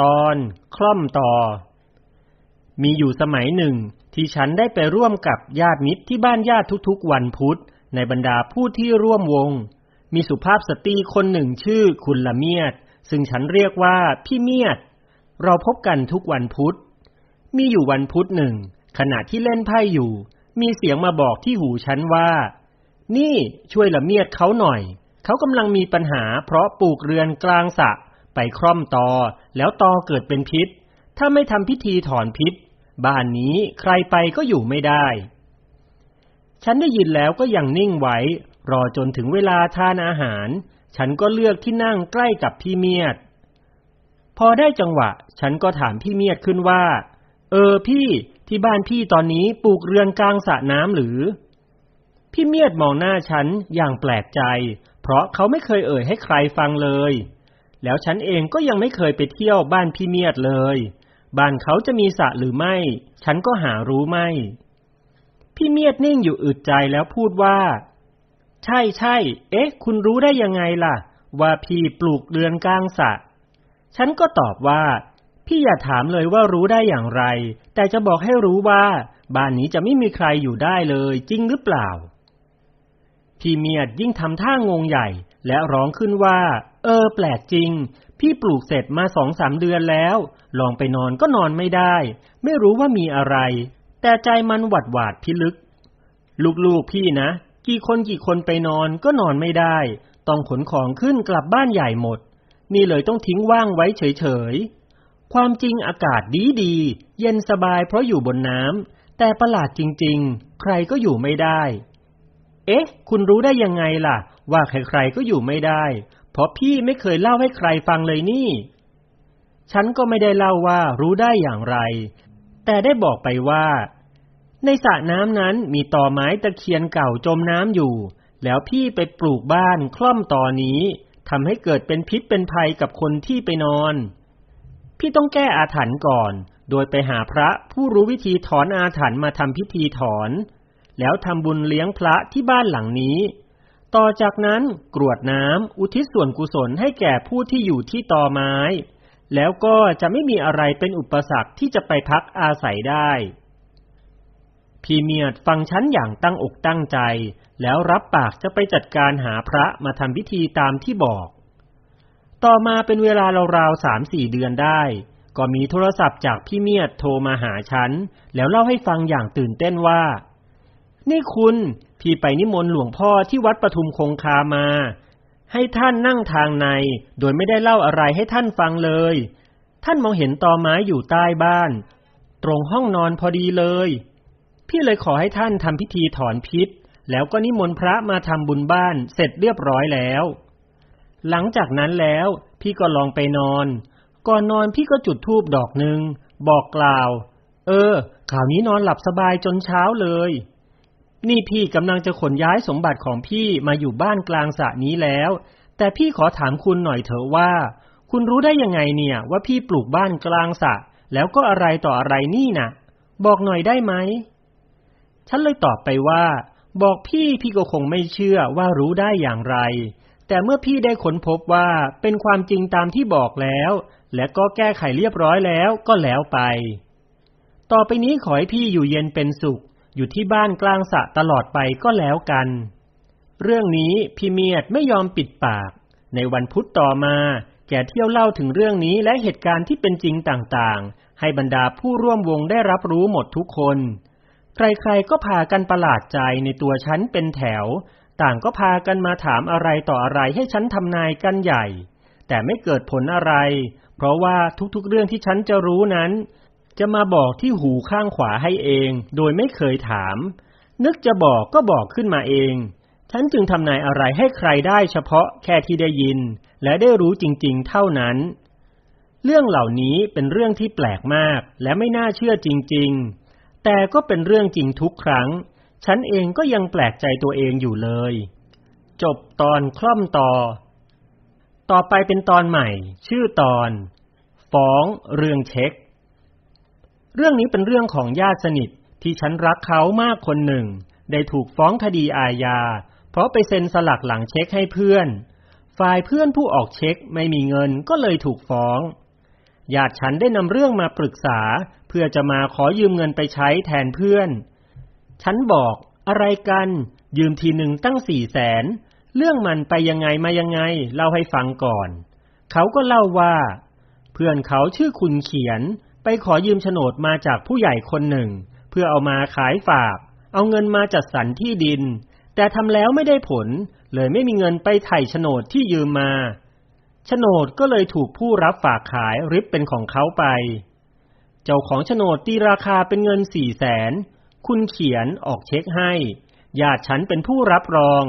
ตอนคล่อมต่อ มีอยู่สมัยหนึ่ง ที่ฉันได้ไปร่วมกับญาติมิตรที่บ้านญาติทุกๆ วันพุธ ในบรรดาผู้ที่ร่วมวง มีสุภาพสตรีคนหนึ่งชื่อคุณละเมียด ซึ่งฉันเรียกว่าพี่เมียด เราพบกันทุกวันพุธ มีอยู่วันพุธหนึ่ง ขณะที่เล่นไพ่อยู่ มีเสียงมาบอกที่หูฉันว่า นี่ช่วยละเมียดเขาหน่อย เขากำลังมีปัญหาเพราะปลูกเรือนกลางสระไปคร่อมตอ แล้วตอเกิดเป็นพิษ ถ้าไม่ทำพิธีถอนพิษ บ้านนี้ใครไปก็อยู่ไม่ได้ ฉันได้ยินแล้วก็ยังนิ่งไว้ รอจนถึงเวลาทานอาหาร ฉันก็เลือกที่นั่งใกล้กับพี่เมียด พอได้จังหวะ ฉันก็ถามพี่เมียดขึ้นว่า เออพี่ที่บ้านพี่ตอนนี้ปลูกเรือนกลางสระน้ำหรือ พี่เมียดมองหน้าฉันอย่างแปลกใจ เพราะเขาไม่เคยเอ่ยให้ใครฟังเลย แล้วฉันเองก็ยังไม่เคยไปเที่ยวบ้านพี่เมียดเลย บ้านเขาจะมีสระหรือไม่ ฉันก็หารู้ไม่ พี่เมียดนิ่งอยู่อึดใจแล้วพูดว่า ใช่ใช่ เอ๊ะ คุณรู้ได้ยังไงล่ะ ว่าพี่ปลูกเรือนกลางสระ ฉันก็ตอบว่า พี่อย่าถามเลยว่ารู้ได้อย่างไร แต่จะบอกให้รู้ว่า บ้านนี้จะไม่มีใครอยู่ได้เลย จริงหรือเปล่า พี่เมียดยิ่งทำท่างงใหญ่ และร้องขึ้นว่า เออ แปลกจริง พี่ปลูกเสร็จมาสองสามเดือนแล้ว ลองไปนอนก็นอนไม่ได้ ไม่รู้ว่ามีอะไร แต่ใจมันหวัดหวาดพิลึก ลูกๆพี่นะ กี่คนกี่คนไปนอนก็นอนไม่ได้ ต้องขนของขึ้นกลับบ้านใหญ่หมด นี่เลยต้องทิ้งว่างไว้เฉยๆ ความจริงอากาศดีดี เย็นสบายเพราะอยู่บนน้ำแต่ประหลาดจริง ๆ ใครก็อยู่ไม่ได้เอ๊ะ คุณรู้ได้ยังไงล่ะ ว่าใครๆก็อยู่ไม่ได้ เพราะพี่ไม่เคยเล่าให้ใครฟังเลยนี่ ฉันก็ไม่ได้เล่าว่ารู้ได้อย่างไร แต่ได้บอกไปว่า ในสระน้ำนั้นมีตอไม้ตะเคียนเก่าจมน้ำอยู่ แล้วพี่ไปปลูกบ้านคล่อมตอนี้ทำให้เกิดเป็นพิษเป็นภัยกับคนที่ไปนอน พี่ต้องแก้อาถรรพ์ก่อน โดยไปหาพระผู้รู้วิธีถอนอาถรรพ์มาทำพิธีถอน แล้วทำบุญเลี้ยงพระที่บ้านหลังนี้ ต่อจากนั้นกรวดน้ำอุทิศส่วนกุศลให้แก่ผู้ที่อยู่ที่ตอไม้ แล้วก็จะไม่มีอะไรเป็นอุปสรรคที่จะไปพักอาศัยได้พี่เมียดฟังฉันอย่างตั้งอกตั้งใจ แล้วรับปากจะไปจัดการหาพระมาทำพิธีตามที่บอก ต่อมาเป็นเวลาราวๆสามสี่เดือนได้ ก็มีโทรศัพท์จากพี่เมียดโทรมาหาฉัน แล้วเล่าให้ฟังอย่างตื่นเต้นว่า นี่คุณ พี่ไปนิมนต์หลวงพ่อที่วัดปทุมคงคามา ให้ท่านนั่งทางใน โดยไม่ได้เล่าอะไรให้ท่านฟังเลย ท่านมองเห็นตอไม้อยู่ใต้บ้าน ตรงห้องนอนพอดีเลย พี่เลยขอให้ท่านทำพิธีถอนพิษ แล้วก็นิมนต์พระมาทำบุญบ้านเสร็จเรียบร้อยแล้ว หลังจากนั้นแล้ว พี่ก็ลองไปนอน ก่อนนอนพี่ก็จุดธูปดอกหนึ่งบอกกล่าว เออข่าวนี้นอนหลับสบายจนเช้าเลย นี่พี่กำลังจะขนย้ายสมบัติของพี่มาอยู่บ้านกลางสระนี้แล้ว แต่พี่ขอถามคุณหน่อยเถอะว่า คุณรู้ได้ยังไงเนี่ยว่าพี่ปลูกบ้านกลางสระแล้วก็อะไรต่ออะไรนี่นะ่ะ บอกหน่อยได้ไหม ฉันเลยตอบไปว่า บอกพี่พี่ก็คงไม่เชื่อว่ารู้ได้อย่างไร แต่เมื่อพี่ได้ค้นพบว่าเป็นความจริงตามที่บอกแล้ว และก็แก้ไขเรียบร้อยแล้วก็แล้วไป ต่อไปนี้ขอให้พี่อยู่เย็นเป็นสุข อยู่ที่บ้านกลางสะตลอดไปก็แล้วกัน เรื่องนี้พี่เมียดไม่ยอมปิดปาก ในวันพุธต่อมาแกเที่ยวเล่าถึงเรื่องนี้และเหตุการณ์ที่เป็นจริงต่างๆ ให้บรรดาผู้ร่วมวงได้รับรู้หมดทุกคน ใครๆก็พากันประหลาดใจในตัวฉันเป็นแถว ต่างก็พากันมาถามอะไรต่ออะไรให้ฉันทำนายกันใหญ่ แต่ไม่เกิดผลอะไร เพราะว่าทุกๆเรื่องที่ฉันจะรู้นั้น จะมาบอกที่หูข้างขวาให้เอง โดยไม่เคยถาม นึกจะบอกก็บอกขึ้นมาเอง ฉันจึงทำนายอะไรให้ใครได้เฉพาะแค่ที่ได้ยิน และได้รู้จริงๆ เท่านั้น เรื่องเหล่านี้เป็นเรื่องที่แปลกมากและไม่น่าเชื่อจริง ๆ แต่ก็เป็นเรื่องจริงทุกครั้ง ฉันเองก็ยังแปลกใจตัวเองอยู่เลย จบตอนคล่อมต่อ ต่อไปเป็นตอนใหม่ ชื่อตอน ฟ้องเรื่องเช็ค เรื่องนี้เป็นเรื่องของญาติสนิทที่ฉันรักเขามากคนหนึ่ง ได้ถูกฟ้องคดีอาญา เพราะไปเซ็นสลักหลังเช็คให้เพื่อน ฝ่ายเพื่อนผู้ออกเช็คไม่มีเงินก็เลยถูกฟ้อง ญาติฉันได้นำเรื่องมาปรึกษา เพื่อจะมาขอยืมเงินไปใช้แทนเพื่อน ฉันบอกอะไรกัน ยืมทีหนึ่งตั้งสี่แสน เรื่องมันไปยังไงมายังไง เล่าให้ฟังก่อน เขาก็เล่าว่า เพื่อนเขาชื่อคุณเขียน ไปขอยืมโฉนดมาจากผู้ใหญ่คนหนึ่ง เพื่อเอามาขายฝาก เอาเงินมาจัดสรรที่ดิน แต่ทำแล้วไม่ได้ผล เลยไม่มีเงินไปไถ่โฉนดที่ยืมมาโฉนดก็เลยถูกผู้รับฝากขายริบเป็นของเขาไป เจ้าของโฉนดตีราคาเป็นเงินสี่แสนคุณเขียนออกเช็คให้ญาติฉันเป็นผู้รับรอง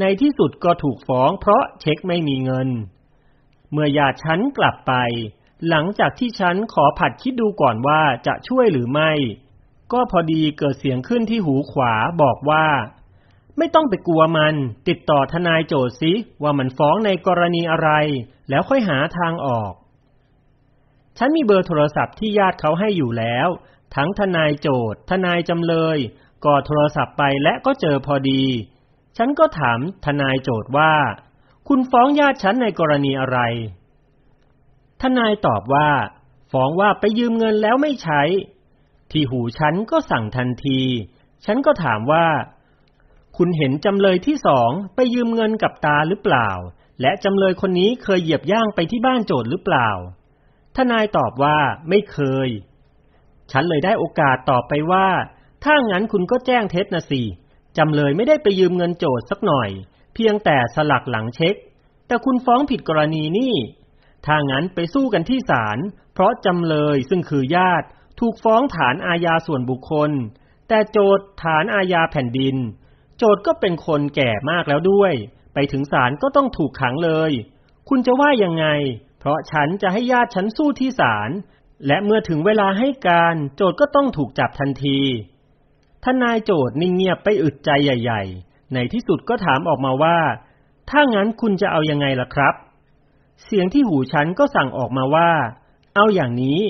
ในที่สุดก็ถูกฟ้องเพราะเช็คไม่มีเงิน เมื่อญาติฉันกลับไป หลังจากที่ฉันขอผัดคิดดูก่อนว่าจะช่วยหรือไม่ ก็พอดีเกิดเสียงขึ้นที่หูขวาบอกว่า ไม่ต้องไปกลัวมัน ติดต่อทนายโจทย์สิว่ามันฟ้องในกรณีอะไร แล้วค่อยหาทางออก ฉันมีเบอร์โทรศัพท์ที่ญาติเขาให้อยู่แล้ว ทั้งทนายโจทย์ ทนายจำเลย ก็โทรศัพท์ไปและก็เจอพอดี ฉันก็ถามทนายโจทย์ว่า คุณฟ้องญาติฉันในกรณีอะไร ทนายตอบว่า ฟ้องว่าไปยืมเงินแล้วไม่ใช้ ที่หูฉันก็สั่งทันที ฉันก็ถามว่า คุณเห็นจำเลยที่สองไปยืมเงินกับตาหรือเปล่า และจำเลยคนนี้เคยเหยียบย่างไปที่บ้านโจทย์หรือเปล่า ทนายตอบว่าไม่เคย ฉันเลยได้โอกาสตอบไปว่า ถ้างั้นคุณก็แจ้งเท็จนะสิจำเลยไม่ได้ไปยืมเงินโจทย์สักหน่อย เพียงแต่สลักหลังเช็ค แต่คุณฟ้องผิดกรณีนี่ ถ้างั้นไปสู้กันที่ศาล เพราะจำเลยซึ่งคือญาติถูกฟ้องฐานอาญาส่วนบุคคล แต่โจทย์ฐานอาญาแผ่นดิน โจทก็เป็นคนแก่มากแล้วด้วย ไปถึงศาลก็ต้องถูกขังเลย คุณจะว่ายังไง เพราะฉันจะให้ญาติฉันสู้ที่ศาล และเมื่อถึงเวลาให้การ โจทก็ต้องถูกจับทันทีทนายโจทนิ่งเงียบไปอึดใจใหญ่ ๆ ในที่สุดก็ถามออกมาว่า ถ้างั้นคุณจะเอายังไงล่ะครับ เสียงที่หูฉันก็สั่งออกมาว่า เอาอย่างนี้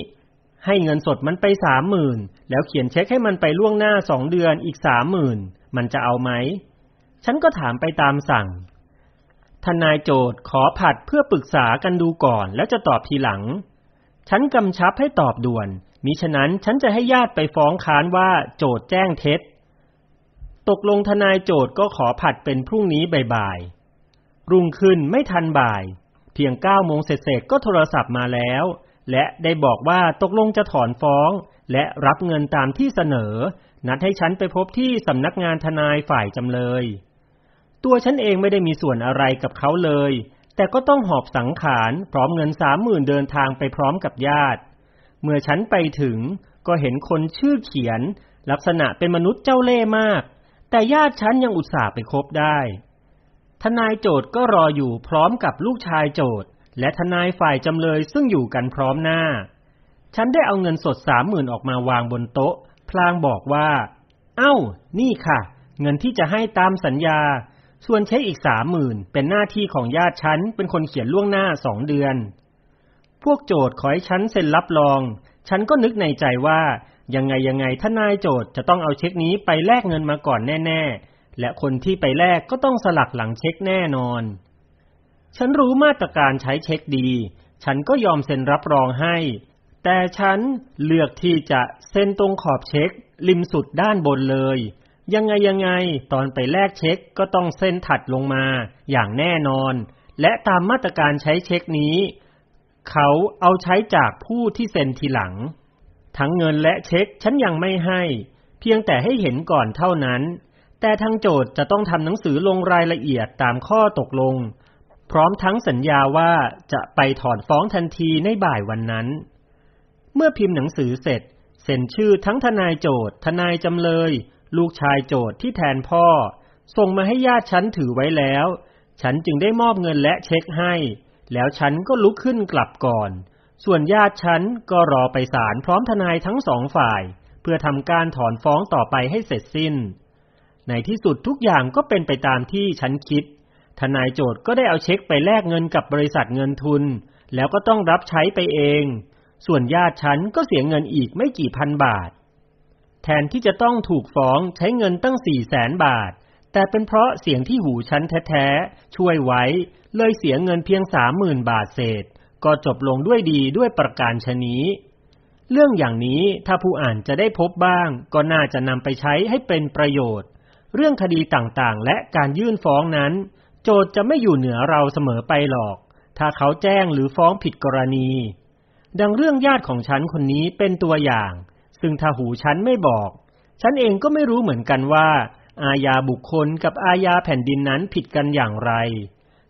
ให้เงินสดมันไปสามหมื่นแล้วเขียนเช็คให้มันไปล่วงหน้าสองเดือนอีกสามหมื่นมันจะเอาไหม ฉันก็ถามไปตามสั่ง ทนายโจทย์ขอผัดเพื่อปรึกษากันดูก่อนแล้วจะตอบทีหลัง ฉันกำชับให้ตอบด่วน มิฉะนั้นฉันจะให้ญาติไปฟ้องค้านว่าโจทย์แจ้งเท็จ ตกลงทนายโจทย์ก็ขอผัดเป็นพรุ่งนี้บ่ายๆรุ่งขึ้นไม่ทันบ่าย เพียงเก้าโมงเสร็จก็โทรศัพท์มาแล้ว และได้บอกว่าตกลงจะถอนฟ้อง และรับเงินตามที่เสนอ นัดให้ฉันไปพบที่สำนักงานทนายฝ่ายจำเลย ตัวฉันเองไม่ได้มีส่วนอะไรกับเขาเลย แต่ก็ต้องหอบสังขารพร้อมเงินสามหมื่นเดินทางไปพร้อมกับญาติ เมื่อฉันไปถึงก็เห็นคนชื่อเขียน ลักษณะเป็นมนุษย์เจ้าเล่ห์มาก แต่ญาติฉันยังอุตส่าห์ไปคบได้ ทนายโจทก็รออยู่พร้อมกับลูกชายโจทย์และทนายฝ่ายจำเลยซึ่งอยู่กันพร้อมหน้า ฉันได้เอาเงินสดสามหมื่นออกมาวางบนโต๊ะ พลางบอกว่า เอ้า นี่ค่ะ เงินที่จะให้ตามสัญญา ส่วนเช็คอีกสามหมื่นเป็นหน้าที่ของญาติฉันเป็นคนเขียนล่วงหน้าสองเดือน พวกโจทย์ขอให้ฉันเซ็นรับรอง ฉันก็นึกในใจว่า ยังไงยังไงถ้านายโจทย์จะต้องเอาเช็คนี้ไปแลกเงินมาก่อนแน่ ๆ และคนที่ไปแลกก็ต้องสลักหลังเช็คแน่นอน ฉันรู้มาตรการใช้เช็คดี ฉันก็ยอมเซ็นรับรองให้ แต่ฉันเลือกที่จะเซ็นตรงขอบเช็ค ริมสุดด้านบนเลย ยังไงยังไงตอนไปแลกเช็คก็ต้องเซ็นถัดลงมา อย่างแน่นอน และตามมาตรการใช้เช็คนี้ เขาเอาใช้จากผู้ที่เซ็นทีหลัง ทั้งเงินและเช็คฉันยังไม่ให้ เพียงแต่ให้เห็นก่อนเท่านั้น แต่ทางโจทย์จะต้องทำหนังสือลงรายละเอียดตามข้อตกลง พร้อมทั้งสัญญาว่าจะไปถอนฟ้องทันทีในบ่ายวันนั้น เมื่อพิมพ์หนังสือเสร็จ เซ็นชื่อทั้งทนายโจทย์ ทนายจำเลย ลูกชายโจทย์ที่แทนพ่อ ส่งมาให้ญาติฉันถือไว้แล้ว ฉันจึงได้มอบเงินและเช็คให้ แล้วฉันก็ลุกขึ้นกลับก่อน ส่วนญาติฉันก็รอไปศาลพร้อมทนายทั้งสองฝ่าย เพื่อทำการถอนฟ้องต่อไปให้เสร็จสิ้น ในที่สุดทุกอย่างก็เป็นไปตามที่ฉันคิด ทนายโจทย์ก็ได้เอาเช็คไปแลกเงินกับบริษัทเงินทุน แล้วก็ต้องรับใช้ไปเอง ส่วนญาติฉันก็เสียเงินอีกไม่กี่พันบาท แทนที่จะต้องถูกฟ้องใช้เงินตั้งสี่แสนบาท แต่เป็นเพราะเสียงที่หูฉันแท้ๆ ช่วยไว้ เลยเสียเงินเพียงสามหมื่นบาทเศษ ก็จบลงด้วยดีด้วยประการชนี้ เรื่องอย่างนี้ถ้าผู้อ่านจะได้พบบ้าง ก็น่าจะนำไปใช้ให้เป็นประโยชน์ เรื่องคดีต่างๆ และการยื่นฟ้องนั้น โจทย์จะไม่อยู่เหนือเราเสมอไปหรอก ถ้าเขาแจ้งหรือฟ้องผิดกรณี ดังเรื่องญาติของฉันคนนี้เป็นตัวอย่าง ซึ่งถ้าหูฉันไม่บอก ฉันเองก็ไม่รู้เหมือนกันว่า อาญาบุคคลกับอาญาแผ่นดินนั้นผิดกันอย่างไร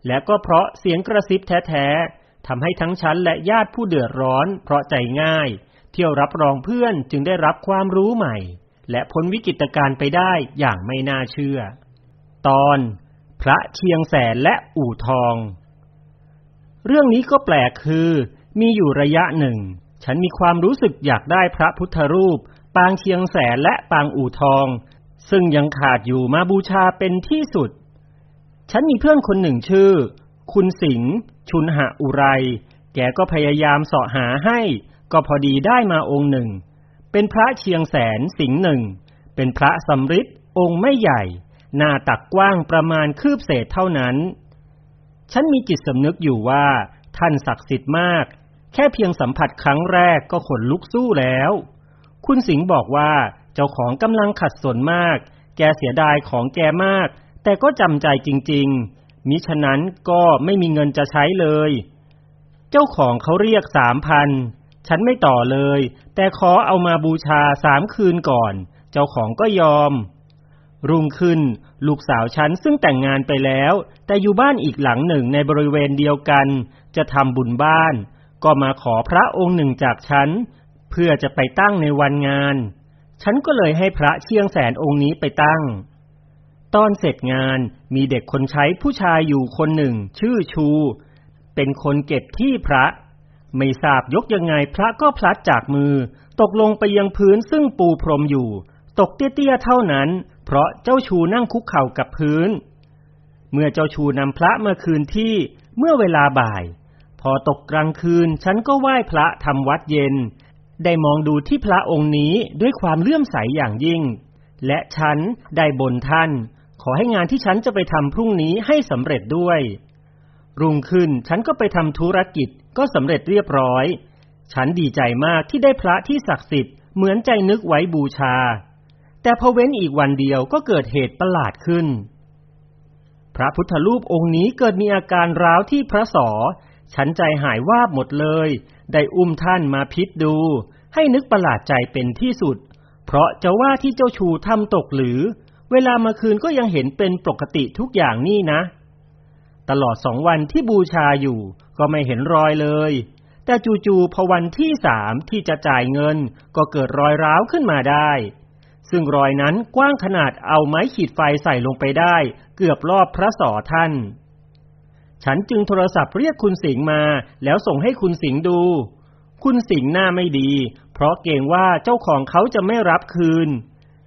และก็เพราะเสียงกระซิบแท้ๆทำให้ทั้งฉันและญาติผู้เดือดร้อน เพราะใจง่าย เที่ยวรับรองเพื่อนจึงได้รับความรู้ใหม่ และพ้นวิกฤตการณ์ไปได้อย่างไม่น่าเชื่อ ตอนพระเชียงแสนและอู่ทอง เรื่องนี้ก็แปลกคือ มีอยู่ระยะหนึ่ง ฉันมีความรู้สึกอยากได้พระพุทธรูป ปางเชียงแสนและปางอู่ทอง ซึ่งยังขาดอยู่มาบูชาเป็นที่สุด ฉันมีเพื่อนคนหนึ่งชื่อ คุณสิงห์ชุนหะอุไร แกก็พยายามเสาะหาให้ ก็พอดีได้มาองค์หนึ่ง เป็นพระเชียงแสนสิงห์หนึ่ง เป็นพระสำริดองค์ไม่ใหญ่ หน้าตักกว้างประมาณคืบเศษเท่านั้น ฉันมีจิตสำนึกอยู่ว่า ท่านศักดิ์สิทธิ์มาก แค่เพียงสัมผัสครั้งแรกก็ขนลุกสู้แล้ว คุณสิงห์บอกว่าเจ้าของกำลังขัดสนมาก แกเสียดายของแกมาก แต่ก็จำใจจริง ๆ มิฉะนั้นก็ไม่มีเงินจะใช้เลย เจ้าของเขาเรียกสามพัน ฉันไม่ต่อเลย แต่ขอเอามาบูชาสามคืนก่อน เจ้าของก็ยอม รุ่งขึ้น ลูกสาวฉันซึ่งแต่งงานไปแล้ว แต่อยู่บ้านอีกหลังหนึ่งในบริเวณเดียวกัน จะทำบุญบ้าน ก็มาขอพระองค์หนึ่งจากฉัน เพื่อจะไปตั้งในวันงาน ฉันก็เลยให้พระเชียงแสนองค์นี้ไปตั้ง ตอนเสร็จงานมีเด็กคนใช้ผู้ชายอยู่คนหนึ่ง ชื่อชู เป็นคนเก็บที่พระ ไม่ทราบยกยังไงพระก็พลัดจากมือ ตกลงไปยังพื้นซึ่งปูพรมอยู่ ตกเตี้ยๆเท่านั้น เพราะเจ้าชูนั่งคุกเข่ากับพื้น เมื่อเจ้าชูนำพระมาคืนที่เมื่อเวลาบ่าย พอตกกลางคืนฉันก็ไหว้พระทำวัดเย็น ได้มองดูที่พระองค์นี้ด้วยความเลื่อมใสอย่างยิ่ง และฉันได้บนท่าน ขอให้งานที่ฉันจะไปทำพรุ่งนี้ให้สำเร็จด้วย รุ่งขึ้นฉันก็ไปทำธุรกิจ ก็สำเร็จเรียบร้อย ฉันดีใจมากที่ได้พระที่ศักดิ์สิทธิ์เหมือนใจนึกไว้บูชา แต่พอเว้นอีกวันเดียวก็เกิดเหตุประหลาดขึ้น พระพุทธรูปองค์นี้เกิดมีอาการร้าวที่พระสอ ฉันใจหายวาบหมดเลย ได้อุ้มท่านมาพิษดู ให้นึกประหลาดใจเป็นที่สุด เพราะจะว่าที่เจ้าชูทำตกหรือ เวลามาคืนก็ยังเห็นเป็นปกติทุกอย่างนี่นะตลอดสองวันที่บูชาอยู่ ก็ไม่เห็นรอยเลย แต่จู่ๆพอวันที่สามที่จะจ่ายเงิน ก็เกิดรอยร้าวขึ้นมาได้ ซึ่งรอยนั้นกว้างขนาดเอาไม้ขีดไฟใส่ลงไปได้ เกือบรอบพระสอท่าน ฉันจึงโทรศัพท์เรียกคุณสิงห์มา แล้วส่งให้คุณสิงห์ดู คุณสิงห์หน้าไม่ดี เพราะเกรงว่าเจ้าของเขาจะไม่รับคืน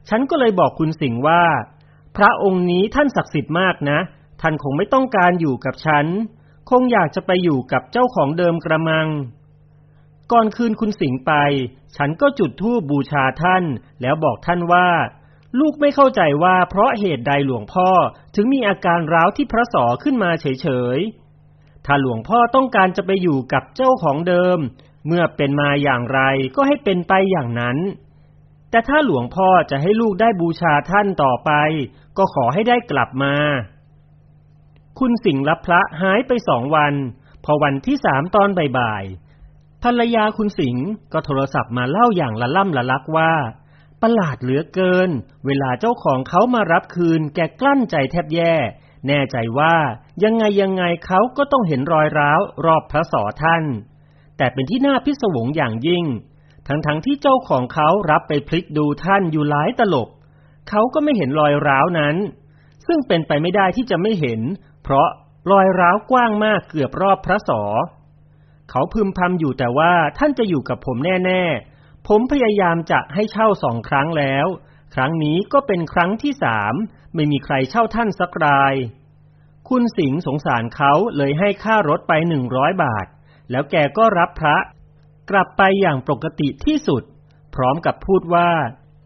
ฉันก็เลยบอกคุณสิงห์ว่า พระองค์นี้ท่านศักดิ์สิทธิ์มากนะ ท่านคงไม่ต้องการอยู่กับฉัน คงอยากจะไปอยู่กับเจ้าของเดิมกระมัง ก่อนคืนคุณสิงห์ไป ฉันก็จุดธูปบูชาท่าน แล้วบอกท่านว่า ลูกไม่เข้าใจว่าเพราะเหตุใดหลวงพ่อถึงมีอาการร้าวที่พระสอขึ้นมาเฉยๆ ถ้าหลวงพ่อต้องการจะไปอยู่กับเจ้าของเดิม เมื่อเป็นมาอย่างไรก็ให้เป็นไปอย่างนั้นแต่ถ้าหลวงพ่อจะให้ลูกได้บูชาท่านต่อไป ก็ขอให้ได้กลับมา คุณสิงห์รับพระหายไปสองวัน พอวันที่สามตอนบ่ายๆภรรยาคุณสิงห์ก็โทรศัพท์มาเล่าอย่างละล่ำละลักว่า ประหลาดเหลือเกิน เวลาเจ้าของเขามารับคืนแกกลั้นใจแทบแย่ แน่ใจว่ายังไงยังไงเขาก็ต้องเห็นรอยร้าวรอบพระสอท่าน แต่เป็นที่น่าพิศวงอย่างยิ่ง ทั้งๆทที่เจ้าของเขารับไปพลิกดูท่านอยู่หลายตลบเขาก็ไม่เห็นรอยร้าวนั้น ซึ่งเป็นไปไม่ได้ที่จะไม่เห็น เพราะรอยร้าวกว้างมากเกือบรอบพระสอ เขาพึมพำอยู่แต่ว่าท่านจะอยู่กับผมแน่ ๆ ผมพยายามจะให้เช่าสองครั้งแล้ว ครั้งนี้ก็เป็นครั้งที่สามไม่มีใครเช่าท่านสักราย คุณสิงห์สงสารเขาเลยให้ค่ารถไปหนึ่งร้อยบาท แล้วแกก็รับพระ กลับไปอย่างปกติที่สุด พร้อมกับพูดว่า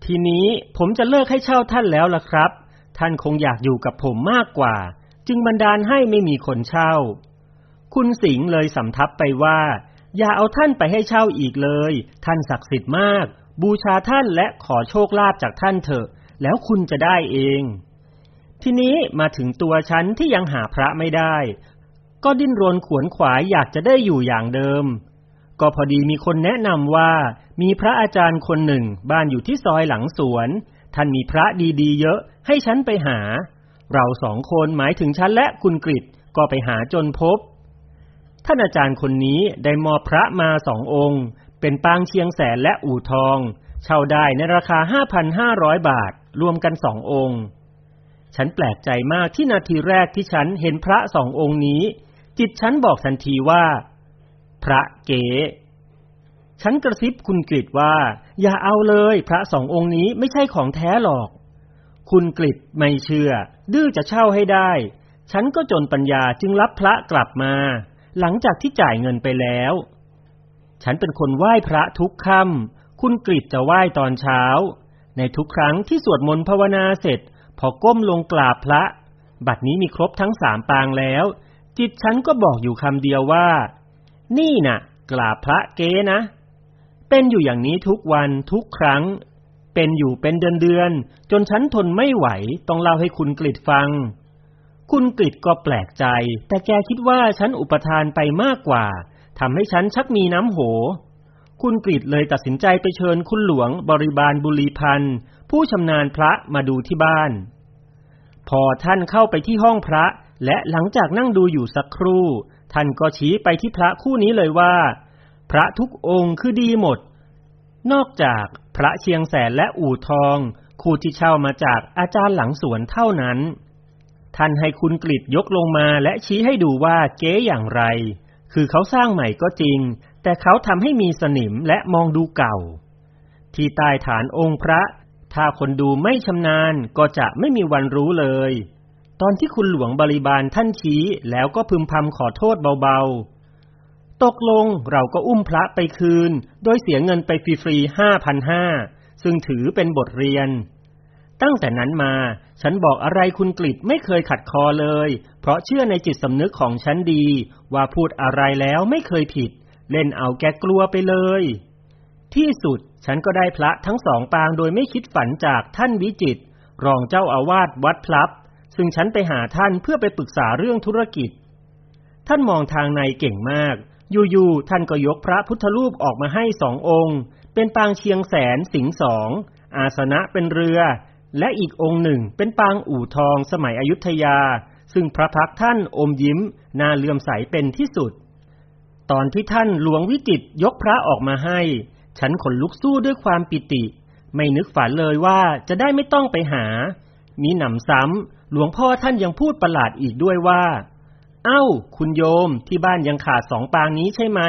ทีนี้ผมจะเลิกให้เช่าท่านแล้วล่ะครับ ท่านคงอยากอยู่กับผมมากกว่า จึงบันดาลให้ไม่มีคนเช่า คุณสิงห์เลยสำทับไปว่า อย่าเอาท่านไปให้เช่าอีกเลย ท่านศักดิ์สิทธิ์มาก บูชาท่านและขอโชคลาภจากท่านเถอะ แล้วคุณจะได้เอง ทีนี้มาถึงตัวฉันที่ยังหาพระไม่ได้ ก็ดิ้นรนขวนขวายอยากจะได้อยู่อย่างเดิม ก็พอดีมีคนแนะนำว่า มีพระอาจารย์คนหนึ่งบ้านอยู่ที่ซอยหลังสวน ท่านมีพระดีๆ เยอะให้ฉันไปหา เราสองคนหมายถึงฉันและคุณกริตก็ไปหาจนพบ ท่านอาจารย์คนนี้ได้มอบพระมาสององค์ เป็นปางเชียงแสนและอู่ทอง เช่าได้ในราคา 5,500 บาท รวมกันสององค์ ฉันแปลกใจมากที่นาทีแรกที่ฉันเห็นพระสององค์นี้ จิตฉันบอกทันทีว่า พระเก๋ฉันกระซิบคุณกฤษว่า อย่าเอาเลย พระสององค์นี้ไม่ใช่ของแท้หรอก คุณกฤษไม่เชื่อ ดื้อจะเช่าให้ได้ ฉันก็จนปัญญาจึงรับพระกลับมา หลังจากที่จ่ายเงินไปแล้ว ฉันเป็นคนไหว้พระทุกค่ำคุณกฤษจะไหว้ตอนเช้า ในทุกครั้งที่สวดมนต์ภาวนาเสร็จ พอก้มลงกราบพระ บัดนี้มีครบทั้งสามปางแล้ว จิตฉันก็บอกอยู่คำเดียวว่า นี่น่ะ กราบพระเก้นะ เป็นอยู่อย่างนี้ทุกวันทุกครั้ง เป็นอยู่เป็นเดือนเดือน จนฉันทนไม่ไหว ต้องเล่าให้คุณกฤษฟัง คุณกฤษก็แปลกใจ แต่แกคิดว่าฉันอุปทานไปมากกว่าทำให้ฉันชักมีน้ำโห คุณกฤษเลยตัดสินใจไปเชิญคุณหลวงบริบาลบุรีพันธ์ผู้ชำนาญพระมาดูที่บ้าน พอท่านเข้าไปที่ห้องพระ และหลังจากนั่งดูอยู่สักครู่ ท่านก็ชี้ไปที่พระคู่นี้เลยว่า พระทุกองค์คือดีหมด นอกจากพระเชียงแสนและอู่ทอง คู่ที่เช่ามาจากอาจารย์หลังสวนเท่านั้น ท่านให้คุณกฤษยกลงมาและชี้ให้ดูว่าเก๊อย่างไร คือเขาสร้างใหม่ก็จริง แต่เขาทำให้มีสนิมและมองดูเก่า ที่ใต้ฐานองค์พระ ถ้าคนดูไม่ชำนาญก็จะไม่มีวันรู้เลย ตอนที่คุณหลวงบริบาลท่านชี้แล้วก็พึมพำขอโทษเบาๆ ตกลงเราก็อุ้มพระไปคืน โดยเสียเงินไปฟรีๆห้าพันห้าซึ่งถือเป็นบทเรียน ตั้งแต่นั้นมา ฉันบอกอะไรคุณกฤษไม่เคยขัดคอเลย เพราะเชื่อในจิตสำนึกของฉันดี ว่าพูดอะไรแล้วไม่เคยผิด เล่นเอาแกกลัวไปเลย ที่สุดฉันก็ได้พระทั้งสองปางโดยไม่คิดฝันจากท่านวิจิตรรองเจ้าอาวาสวัดพลับ ซึ่งฉันไปหาท่านเพื่อไปปรึกษาเรื่องธุรกิจ ท่านมองทางในเก่งมาก อยู่ๆท่านก็ยกพระพุทธรูปออกมาให้สององค์ เป็นปางเชียงแสนสิงสอง อาสนะเป็นเรือ และอีกองค์หนึ่งเป็นปางอู่ทองสมัยอยุธยา ซึ่งพระพักท่านอมยิ้มน่าเลื่อมใสเป็นที่สุด ตอนที่ท่านหลวงวิจิตยกพระออกมาให้ ฉันขนลุกสู้ด้วยความปิติ ไม่นึกฝันเลยว่าจะได้ไม่ต้องไปหา มีหนำซ้ำหลวงพ่อท่านยังพูดประหลาดอีกด้วยว่า เอ้า คุณโยมที่บ้านยังขาดสองปางนี้ใช่ไหม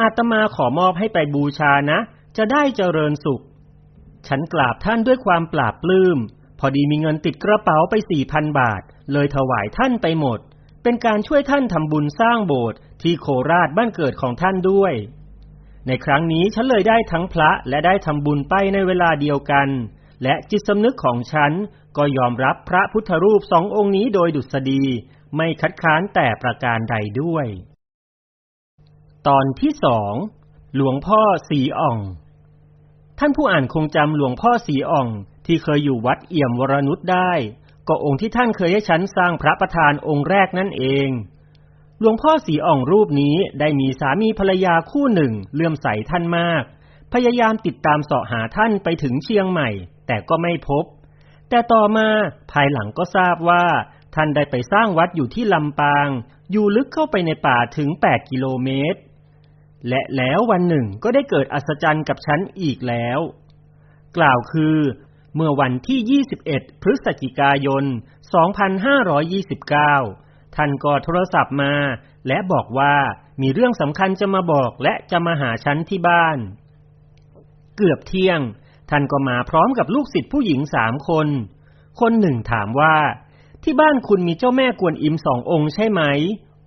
อาตมาขอมอบให้ไปบูชานะ จะได้เจริญสุข ฉันกราบท่านด้วยความปราบปลื้ม พอดีมีเงินติดกระเป๋าไปสี่พันบาท เลยถวายท่านไปหมด เป็นการช่วยท่านทำบุญสร้างโบสถ์ที่โคราชบ้านเกิดของท่านด้วย ในครั้งนี้ฉันเลยได้ทั้งพระและได้ทำบุญไปในเวลาเดียวกัน และจิตสำนึกของฉันก็ยอมรับพระพุทธรูปสององค์นี้โดยดุษฎี ไม่คัดค้านแต่ประการใดด้วย ตอนที่สอง หลวงพ่อสีอ่อง ท่านผู้อ่านคงจำหลวงพ่อสีอ่อง ที่เคยอยู่วัดเอี่ยมวรนุชได้ ก็องค์ที่ท่านเคยให้ฉันสร้างพระประธานองค์แรกนั่นเองหลวงพ่อสีอ่องรูปนี้ได้มีสามีภรรยาคู่หนึ่งเลื่อมใสท่านมาก พยายามติดตามเสาะหาท่านไปถึงเชียงใหม่ แต่ก็ไม่พบ แต่ต่อมาภายหลังก็ทราบว่า ท่านได้ไปสร้างวัดอยู่ที่ลำปาง อยู่ลึกเข้าไปในป่าถึง 8 กิโลเมตร และแล้ววันหนึ่งก็ได้เกิดอัศจรรย์กับฉันอีกแล้ว กล่าวคือ เมื่อวันที่ 21 พฤศจิกายน 2529 ท่านก็โทรศัพท์มา และบอกว่ามีเรื่องสำคัญจะมาบอกและจะมาหาฉันที่บ้าน เกือบเที่ยง ท่านก็มาพร้อมกับลูกศิษย์ผู้หญิงสามคน คนหนึ่งถามว่า ที่บ้านคุณมีเจ้าแม่กวนอิมสององค์ใช่ไหม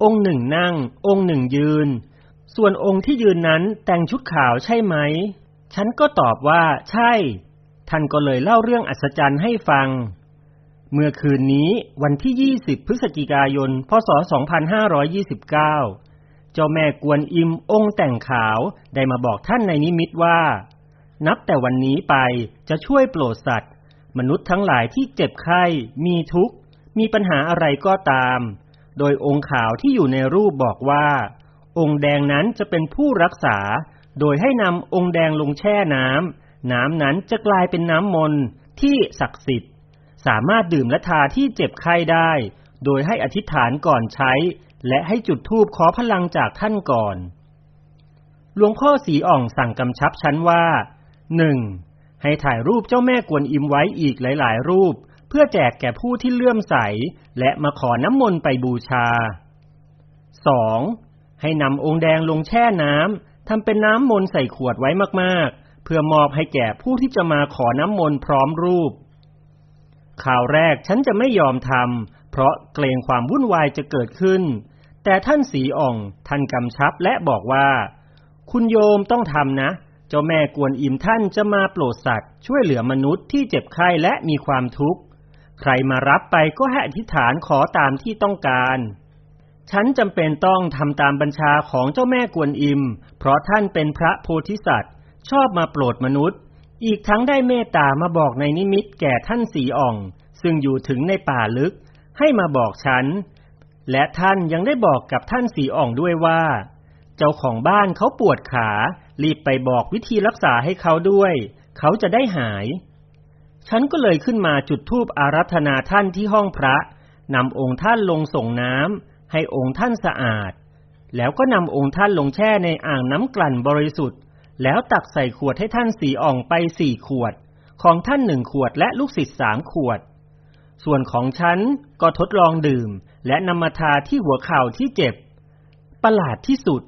องค์หนึ่งนั่ง องค์หนึ่งยืน ส่วนองค์ที่ยืนนั้นแต่งชุดขาวใช่ไหม ฉันก็ตอบว่า ใช่ ท่านก็เลยเล่าเรื่องอัศจรรย์ให้ฟัง เมื่อคืนนี้วันที่ 20 พฤศจิกายน พศ 2529 เจ้าแม่กวนอิมองค์แต่งขาวได้มาบอกท่านในนิมิตว่า นับแต่วันนี้ไปจะช่วยโปรดสัตว์ มนุษย์ทั้งหลายที่เจ็บไข้มีทุกข์ มีปัญหาอะไรก็ตาม โดยองค์ขาวที่อยู่ในรูปบอกว่า องค์แดงนั้นจะเป็นผู้รักษา โดยให้นำองค์แดงลงแช่น้ำ น้ำนั้นจะกลายเป็นน้ำมนต์ที่ศักดิ์สิทธิ์ สามารถดื่มและทาที่เจ็บไข้ได้ โดยให้อธิษฐานก่อนใช้ และให้จุดธูปขอพลังจากท่านก่อน หลวงพ่อสีอ่องสั่งกำชับชั้นว่า 1. ให้ถ่ายรูปเจ้าแม่กวนอิมไว้อีกหลาย ๆ รูป เพื่อแจกแก่ผู้ที่เลื่อมใส และมาขอน้ำมนต์ไปบูชา 2. ให้นำองค์แดงลงแช่น้ำทำเป็นน้ำมนต์ใส่ขวดไว้มากๆ เพื่อมอบให้แก่ผู้ที่จะมาขอน้ำมนต์พร้อมรูป ข่าวแรกฉันจะไม่ยอมทำเพราะเกรงความวุ่นวายจะเกิดขึ้น แต่ท่านสีอ่อง ท่านกำชับและบอกว่า คุณโยมต้องทำนะเจ้าแม่กวนอิมท่านจะมาโปรดสัตว์ ช่วยเหลือมนุษย์ที่เจ็บไข้และมีความทุกข์ ใครมารับไปก็ให้อธิษฐานขอตามที่ต้องการ ฉันจำเป็นต้องทำตามบัญชาของเจ้าแม่กวนอิม เพราะท่านเป็นพระโพธิสัตว์ ชอบมาโปรดมนุษย์ อีกทั้งได้เมตตามาบอกในนิมิตแก่ท่านสีอ่อง ซึ่งอยู่ถึงในป่าลึก ให้มาบอกฉัน และท่านยังได้บอกกับท่านสีอ่องด้วยว่า เจ้าของบ้านเขาปวดขา รีบไปบอกวิธีรักษาให้เขาด้วย เขาจะได้หาย ฉันก็เลยขึ้นมาจุดธูปอารัธนาท่านที่ห้องพระนำองค์ท่านลงส่งน้ำให้องค์ท่านสะอาด แล้วก็นำองค์ท่านลงแช่ในอ่างน้ำกลั่นบริสุทธิ์ แล้วตักใส่ขวดให้ท่านสีอ่องไปสี่ขวด ของท่านหนึ่งขวดและลูกศิษย์สามขวด ส่วนของฉันก็ทดลองดื่ม และนำมาทาที่หัวเข่าที่เจ็บ ประหลาดที่สุด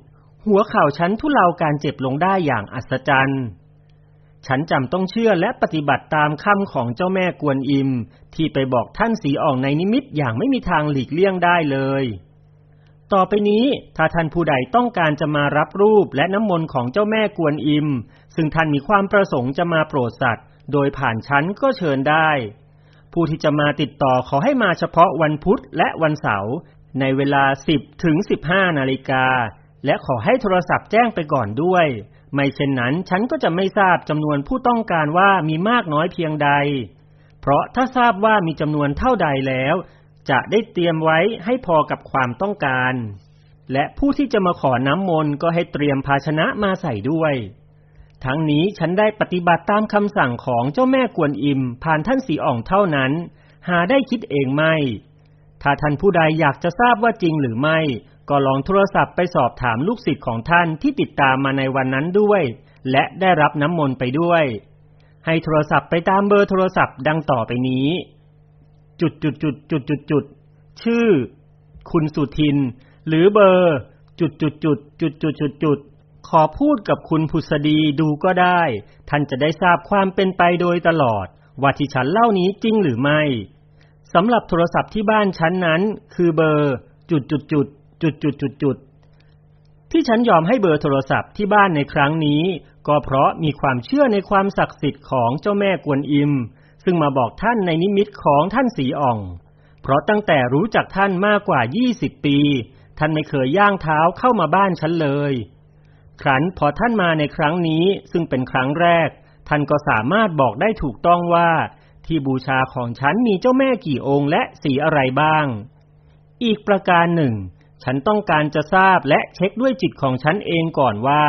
หัวเข่าฉันทุเลาการเจ็บลงได้อย่างอัศจรรย์ ฉันจำต้องเชื่อและปฏิบัติตามคำของเจ้าแม่กวนอิม ที่ไปบอกท่านสีอ่องในนิมิตอย่างไม่มีทางหลีกเลี่ยงได้เลย ต่อไปนี้ถ้าท่านผู้ใดต้องการจะมารับรูปและน้ำมนต์ของเจ้าแม่กวนอิม ซึ่งท่านมีความประสงค์จะมาโปรดสัตว์ โดยผ่านฉันก็เชิญได้ ผู้ที่จะมาติดต่อขอให้มาเฉพาะวันพุธและวันเสาร์ในเวลา 10ถึง15 นาฬิกาและขอให้โทรศัพท์แจ้งไปก่อนด้วย ไม่เช่นนั้นฉันก็จะไม่ทราบจำนวนผู้ต้องการว่ามีมากน้อยเพียงใด เพราะถ้าทราบว่ามีจำนวนเท่าใดแล้ว จะได้เตรียมไว้ให้พอกับความต้องการ และผู้ที่จะมาขอน้ำมนต์ก็ให้เตรียมภาชนะมาใส่ด้วย ทั้งนี้ฉันได้ปฏิบัติตามคำสั่งของเจ้าแม่กวนอิมผ่านท่านสีอ่องเท่านั้น หาได้คิดเองไม่ ถ้าท่านผู้ใดอยากจะทราบว่าจริงหรือไม่ ก็ลองโทรศัพท์ไปสอบถามลูกศิษย์ของท่านที่ติดตามมาในวันนั้นด้วย และได้รับน้ำมนต์ไปด้วย ให้โทรศัพท์ไปตามเบอร์โทรศัพท์ดังต่อไปนี้ จุดจุดจุดจุดจุดจุดชื่อ คุณสุทิน หรือเบอร์ จุดจุดจุดจุดจุดจุดจุดขอพูดกับคุณผุษดีดูก็ได้ ท่านจะได้ทราบความเป็นไปโดยตลอด ว่าที่ฉันเล่านี้จริงหรือไม่สำหรับโทรศัพท์ที่บ้านฉันนั้น คือเบอร์ จุดจุดจุด จุดจุดจุดจุดที่ฉันยอมให้เบอร์โทรศัพท์ที่บ้านในครั้งนี้ ก็เพราะมีความเชื่อในความศักดิ์สิทธิ์ของเจ้าแม่กวนอิม ซึ่งมาบอกท่านในนิมิตของท่านสีอ่อง เพราะตั้งแต่รู้จักท่านมากกว่า 20 ปี ท่านไม่เคยย่างเท้าเข้ามาบ้านฉันเลย ครั้นพอท่านมาในครั้งนี้ซึ่งเป็นครั้งแรก ท่านก็สามารถบอกได้ถูกต้องว่า ที่บูชาของฉันมีเจ้าแม่กี่องค์และสีอะไรบ้าง อีกประการหนึ่ง ฉันต้องการจะทราบและเช็คด้วยจิตของฉันเองก่อนว่า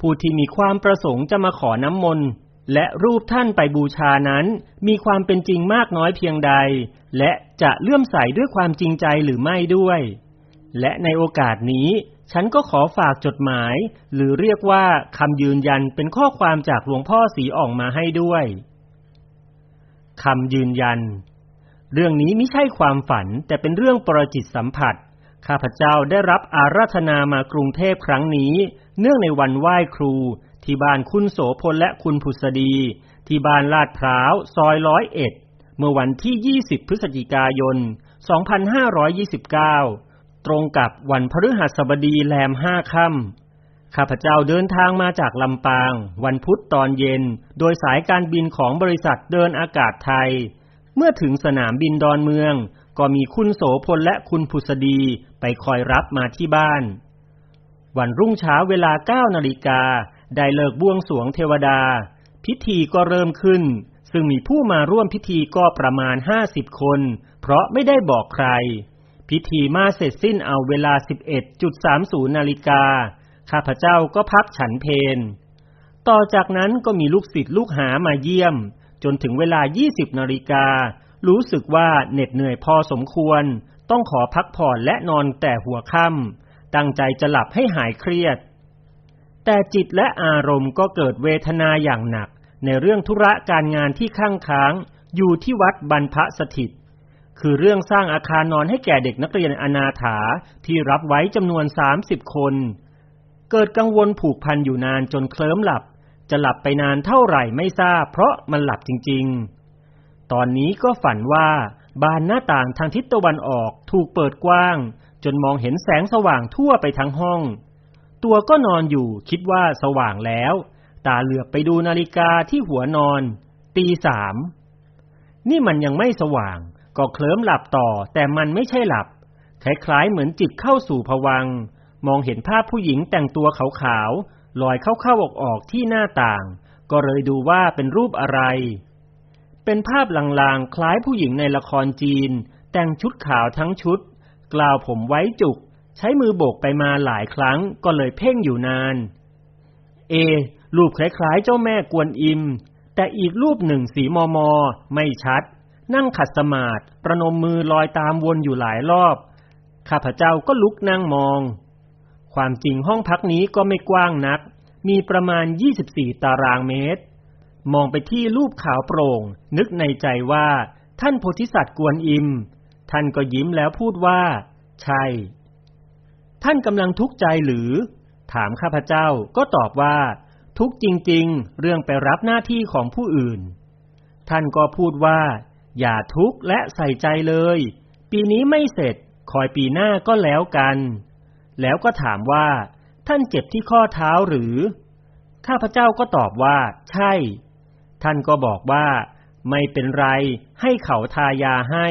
ผู้ที่มีความประสงค์จะมาขอน้ำมนต์และรูปท่านไปบูชานั้น มีความเป็นจริงมากน้อยเพียงใด และจะเลื่อมใสด้วยความจริงใจหรือไม่ด้วย และในโอกาสนี้ ฉันก็ขอฝากจดหมาย หรือเรียกว่าคำยืนยันเป็นข้อความจากหลวงพ่อสีอ่องมาให้ด้วยคำยืนยัน เรื่องนี้ไม่ใช่ความฝันแต่เป็นเรื่องประจิตสัมผัส ข้าพเจ้าได้รับอาราธนามากรุงเทพครั้งนี้ เนื่องในวันไหว้ครู ที่บ้านคุณโสพลและคุณผุษดี ที่บ้านลาดพร้าวซอยร้อยเอ็ดเมื่อวันที่ 20 พฤศจิกายน 2529 ตรงกับวันพฤหัสบดีแรมห้าค่ำข้าพเจ้าเดินทางมาจากลำปาง วันพุธตอนเย็น โดยสายการบินของบริษัทเดินอากาศไทย เมื่อถึงสนามบินดอนเมือง ก็มีคุณโสพลและคุณผุษดีไปคอยรับมาที่บ้าน วันรุ่งเช้าเวลาเก้านาฬิกาได้เลิกบวงสวงเทวดา พิธีก็เริ่มขึ้น ซึ่งมีผู้มาร่วมพิธีก็ประมาณห้าสิบคน เพราะไม่ได้บอกใคร พิธีมาเสร็จสิ้นเอาเวลา 11.30นาฬิกาข้าพเจ้าก็พักฉันเพนต่อจากนั้นก็มีลูกศิษย์ลูกหามาเยี่ยม จนถึงเวลา 20นาฬิกา รู้สึกว่าเหน็ดเหนื่อยพอสมควร ต้องขอพักผ่อนและนอนแต่หัวค่ำตั้งใจจะหลับให้หายเครียด แต่จิตและอารมณ์ก็เกิดเวทนาอย่างหนัก ในเรื่องธุระการงานที่ข้างค้างอยู่ที่วัดบรรพสถิต คือเรื่องสร้างอาคารนอนให้แก่เด็กนักเรียนอนาถาที่รับไว้จำนวน 30 คน เกิดกังวลผูกพันอยู่นานจนเคลิ้มหลับ จะหลับไปนานเท่าไหร่ไม่ทราบเพราะมันหลับจริง ๆ ตอนนี้ก็ฝันว่า บานหน้าต่างทางทิศตะวันออกถูกเปิดกว้าง จนมองเห็นแสงสว่างทั่วไปทั้งห้อง ตัวก็นอนอยู่คิดว่าสว่างแล้ว ตาเหลือบไปดูนาฬิกาที่หัวนอน ตีสาม นี่มันยังไม่สว่าง ก็เคลิ้มหลับต่อแต่มันไม่ใช่หลับ คล้ายๆเหมือนจิตเข้าสู่ผวัง มองเห็นภาพผู้หญิงแต่งตัวขาวๆลอยเข้าๆออกๆที่หน้าต่าง ก็เลยดูว่าเป็นรูปอะไร เป็นภาพลางๆ คล้ายผู้หญิงในละครจีน แต่งชุดขาวทั้งชุด กล่าวผมไว้จุก ใช้มือโบกไปมาหลายครั้งก็เลยเพ่งอยู่นาน เอ รูปคล้ายๆ เจ้าแม่กวนอิม แต่อีกรูปหนึ่งสีมอมอ ไม่ชัด นั่งขัดสมาธิประนมมือลอยตามวนอยู่หลายรอบ ข้าพเจ้าก็ลุกนั่งมอง ความจริงห้องพักนี้ก็ไม่กว้างนัก มีประมาณ 24 ตารางเมตร มองไปที่รูปขาวโปร่ง นึกในใจว่า ท่านโพธิสัตว์กวนอิม ท่านก็ยิ้มแล้วพูดว่า ใช่ ท่านกำลังทุกข์ใจหรือ ถามข้าพเจ้าก็ตอบว่า ทุกจริง ๆ เรื่องไปรับหน้าที่ของผู้อื่น ท่านก็พูดว่า อย่าทุกข์และใส่ใจเลย ปีนี้ไม่เสร็จ คอยปีหน้าก็แล้วกัน แล้วก็ถามว่า ท่านเจ็บที่ข้อเท้าหรือข้าพเจ้าก็ตอบว่า ใช่ ท่านก็บอกว่า ไม่เป็นไรให้เขาทายาให้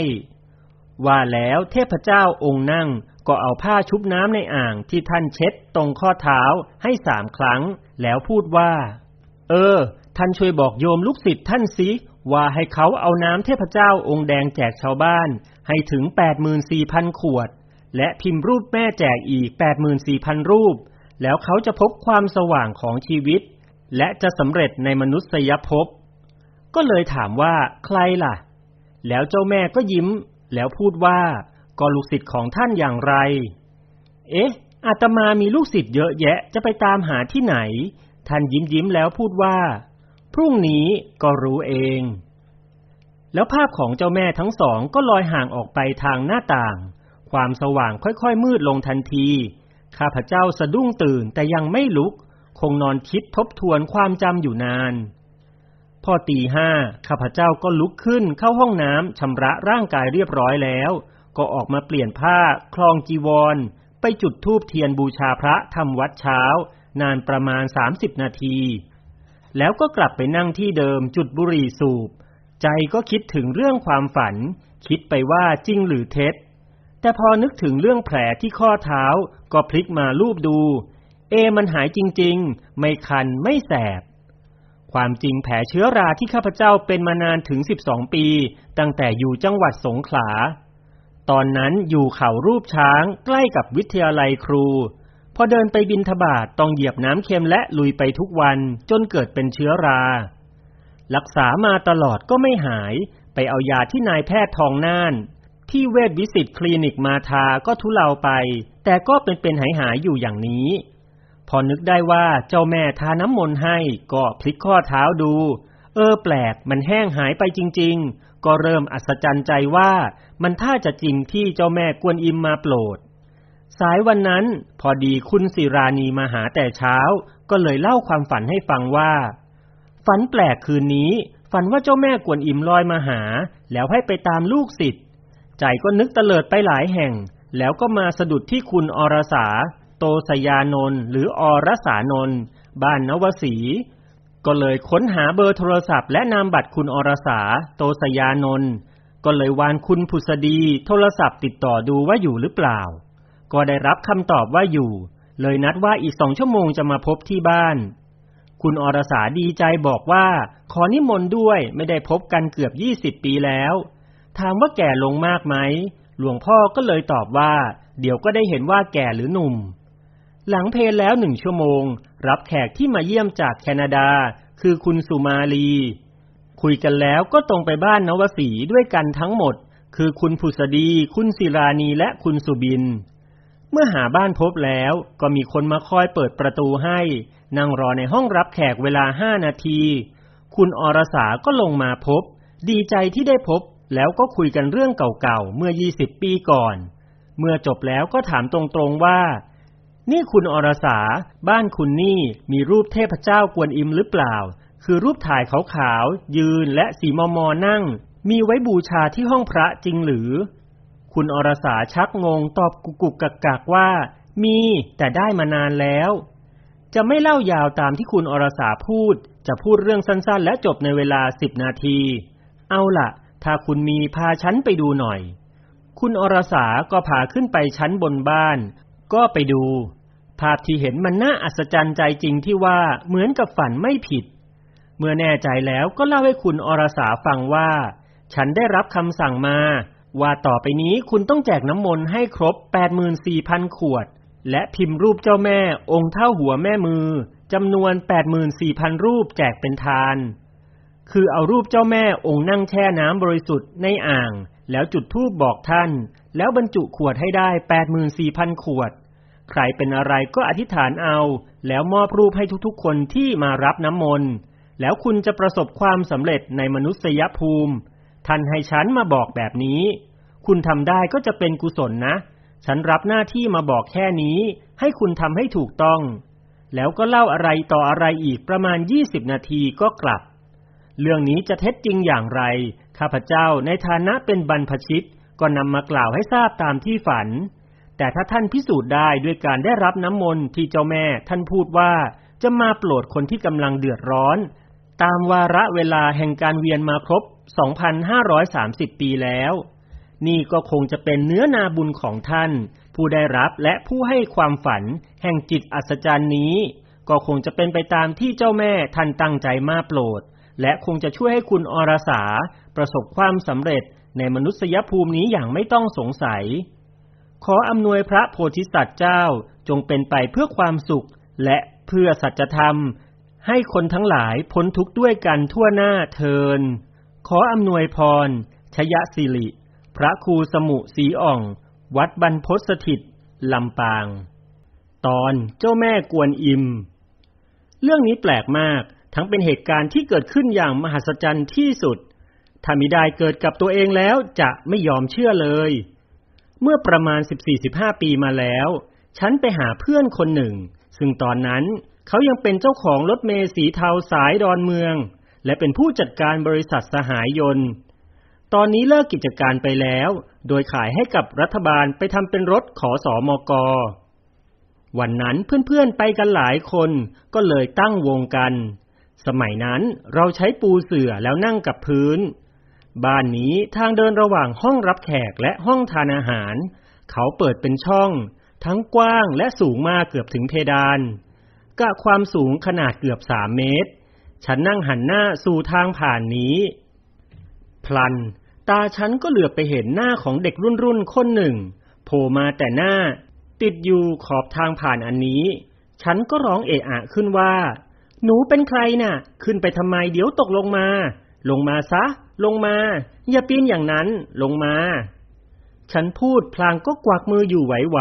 ว่าแล้วเทพเจ้าองค์นั่งก็เอาผ้าชุบน้ำในอ่างที่ท่านเช็ดตรงข้อเท้าให้สามครั้ง แล้วพูดว่า เออ ท่านช่วยบอกโยมลูกศิษย์ท่านสิว่าให้เขาเอาน้ำเทพเจ้าองค์แดงแจกชาวบ้าน ให้ถึงแปดหมื่นสี่พันขวด และพิมพ์รูปแม่แจกอีก 84,000 รูป แล้วเขาจะพบความสว่างของชีวิต และจะสำเร็จในมนุษยภพ ก็เลยถามว่าใครล่ะ แล้วเจ้าแม่ก็ยิ้ม แล้วพูดว่าก็ลูกศิษย์ของท่านอย่างไร เอ๊ะ อาตมามีลูกศิษย์เยอะแยะจะไปตามหาที่ไหน ท่านยิ้มยิ้มแล้วพูดว่า พรุ่งนี้ก็รู้เอง แล้วภาพของเจ้าแม่ทั้งสองก็ลอยห่างออกไปทางหน้าต่าง ความสว่างค่อยๆมืดลงทันที ข้าพเจ้าสะดุ้งตื่นแต่ยังไม่ลุก คงนอนคิดทบทวนความจำอยู่นาน พอตีห้าข้าพเจ้าก็ลุกขึ้นเข้าห้องน้ำชำระร่างกายเรียบร้อยแล้ว ก็ออกมาเปลี่ยนผ้า คลองจีวร ไปจุดธูปเทียนบูชาพระทำวัดเช้า นานประมาณ 30 นาที แล้วก็กลับไปนั่งที่เดิมจุดบุหรี่สูบ ใจก็คิดถึงเรื่องความฝัน คิดไปว่าจริงหรือเท็จ แต่พอนึกถึงเรื่องแผลที่ข้อเท้า ก็พลิกมาลูบดู เอมันหายจริง ๆ ไม่คันไม่แสบ ความจริงแผลเชื้อราที่ข้าพเจ้าเป็นมานานถึง 12 ปี ตั้งแต่อยู่จังหวัดสงขลา ตอนนั้นอยู่เขารูปช้างใกล้กับวิทยาลัยครู พอเดินไปบินทบาทต้องเหยียบน้ำเค็มและลุยไปทุกวันจนเกิดเป็นเชื้อรา รักษามาตลอดก็ไม่หายไปเอายาที่นายแพทย์ทองน่าน ที่เวทวิสิตคลินิกมาทาก็ทุเลาไป แต่ก็เป็นเป็นหายหายอยู่อย่างนี้ พอนึกได้ว่าเจ้าแม่ทาน้ำมนต์ให้ ก็พลิกข้อเท้าดู เออแปลกมันแห้งหายไปจริง ๆ ก็เริ่มอัศจรรย์ใจว่ามันท่าจะจริงที่เจ้าแม่กวนอิมมาโปรด สายวันนั้นพอดีคุณสิรานีมาหาแต่เช้า ก็เลยเล่าความฝันให้ฟังว่า ฝันแปลกคืนนี้ ฝันว่าเจ้าแม่กวนอิมลอยมาหา แล้วให้ไปตามลูกศิษย์ใจก็นึกเตลิดไปหลายแห่ง แล้วก็มาสะดุดที่คุณอรสา โตสยานนท์หรืออรสานนท์บ้านนวสี ก็เลยค้นหาเบอร์โทรศัพท์และนามบัตรคุณอรสา โตสยานนท์ก็เลยวานคุณผุษดี โทรศัพท์ติดต่อดูว่าอยู่หรือเปล่า ก็ได้รับคำตอบว่าอยู่ เลยนัดว่าอีกสองชั่วโมงจะมาพบที่บ้าน คุณอรสาดีใจบอกว่า ขอนิมนต์ด้วยไม่ได้พบกันเกือบยี่สิบปีแล้ว ถามว่าแก่ลงมากไหมหลวงพ่อก็เลยตอบว่า เดี๋ยวก็ได้เห็นว่าแก่หรือหนุ่ม หลังเพลแล้วหนึ่งชั่วโมง รับแขกที่มาเยี่ยมจากแคนาดา คือคุณสุมาลี คุยกันแล้วก็ตรงไปบ้านนวสีด้วยกันทั้งหมด คือคุณผุษดี คุณศิรานีและคุณสุบิน เมื่อหาบ้านพบแล้วก็มีคนมาคอยเปิดประตูให้ นั่งรอในห้องรับแขกเวลาห้านาที คุณอรสาก็ลงมาพบ ดีใจที่ได้พบแล้วก็คุยกันเรื่องเก่าๆเมื่อยี่สิบปีก่อน เมื่อจบแล้วก็ถามตรงๆว่า นี่คุณอรสา บ้านคุณนี่มีรูปเทพเจ้ากวนอิมหรือเปล่า คือรูปถ่ายขาวๆ ยืนและสีมอมอนั่ง มีไว้บูชาที่ห้องพระจริงหรือ คุณอรสาชักงงตอบกุกกุกกักกักว่า มีแต่ได้มานานแล้ว จะไม่เล่ายาวตามที่คุณอรสาพูด จะพูดเรื่องสั้นๆ และจบในเวลาสิบนาที เอาล่ะ ถ้าคุณมีพาฉันไปดูหน่อย คุณอรสาก็พาขึ้นไปชั้นบนบ้าน ก็ไปดู ภาพที่เห็นมันน่าอัศจรรย์ใจจริงที่ว่าเหมือนกับฝันไม่ผิด เมื่อแน่ใจแล้วก็เล่าให้คุณอรสาฟังว่า ฉันได้รับคำสั่งมา ว่าต่อไปนี้คุณต้องแจกน้ำมนต์ให้ครบ 84,000 ขวด และพิมพ์รูปเจ้าแม่องค์เท่าหัวแม่มือจำนวน 84,000 รูปแจกเป็นทาน คือเอารูปเจ้าแม่องค์นั่งแช่น้ำบริสุทธิ์ในอ่าง แล้วจุดธูปบอกท่าน แล้วบรรจุขวดให้ได้ 84,000 ขวด ใครเป็นอะไรก็อธิษฐานเอา แล้วมอบรูปให้ทุกๆ คนที่มารับน้ำมนต์ แล้วคุณจะประสบความสำเร็จในมนุษยภูมิ ท่านให้ฉันมาบอกแบบนี้ คุณทำได้ก็จะเป็นกุศลนะ ฉันรับหน้าที่มาบอกแค่นี้ ให้คุณทำให้ถูกต้อง แล้วก็เล่าอะไรต่ออะไรอีกประมาณ 20 นาทีก็กลับ เรื่องนี้จะเท็จจริงอย่างไร ข้าพเจ้าในฐานะเป็นบรรพชิตก็นำมากล่าวให้ทราบตามที่ฝัน แต่ถ้าท่านพิสูจน์ได้ด้วยการได้รับน้ำมนต์ที่เจ้าแม่ท่านพูดว่าจะมาโปรดคนที่กำลังเดือดร้อน ตามวาระเวลาแห่งการเวียนมาครบ 2,530 ปีแล้ว นี่ก็คงจะเป็นเนื้อนาบุญของท่าน ผู้ได้รับและผู้ให้ความฝัน แห่งจิตอัศจรรย์นี้ ก็คงจะเป็นไปตามที่เจ้าแม่ท่านตั้งใจมาโปรด และคงจะช่วยให้คุณอรสา ประสบความสำเร็จในมนุษยภูมินี้อย่างไม่ต้องสงสัย ขออำนวยพระโพธิสัตว์เจ้าจงเป็นไปเพื่อความสุข และเพื่อสัจธรรม ให้คนทั้งหลายพ้นทุกข์ด้วยกันทั่วหน้าเทิน ขออำนวยพร ชยสิริ พระครูสมุสีอ่อง วัดบรรพตสถิตลำปาง ตอนเจ้าแม่กวนอิม เรื่องนี้แปลกมากทั้งเป็นเหตุการณ์ที่เกิดขึ้นอย่างมหัศจรรย์ที่สุด ถ้ามิได้เกิดกับตัวเองแล้วจะไม่ยอมเชื่อเลย เมื่อประมาณ 14-15 ปีมาแล้ว ฉันไปหาเพื่อนคนหนึ่ง ซึ่งตอนนั้นเขายังเป็นเจ้าของรถเมล์สีเทาสายดอนเมือง และเป็นผู้จัดการบริษัทสหายยนต์ ตอนนี้เลิกกิจการไปแล้ว โดยขายให้กับรัฐบาลไปทำเป็นรถขอสอมกวันนั้นเพื่อนๆไปกันหลายคนก็เลยตั้งวงกัน สมัยนั้นเราใช้ปูเสื่อแล้วนั่งกับพื้น บ้านนี้ทางเดินระหว่างห้องรับแขกและห้องทานอาหาร เขาเปิดเป็นช่อง ทั้งกว้างและสูงมากเกือบถึงเพดานกะความสูงขนาดเกือบสามเมตร ฉันนั่งหันหน้าสู่ทางผ่านนี้ พลัน ตาฉันก็เหลือบไปเห็นหน้าของเด็กรุ่นรุ่นคนหนึ่ง โผล่มาแต่หน้า ติดอยู่ขอบทางผ่านอันนี้ ฉันก็ร้องเอะอะขึ้นว่า หนูเป็นใครน่ะ ขึ้นไปทำไมเดี๋ยวตกลงมา ลงมาซะ ลงมา อย่าปีนอย่างนั้น ลงมา ฉันพูดพลางก็กวักมืออยู่ไหว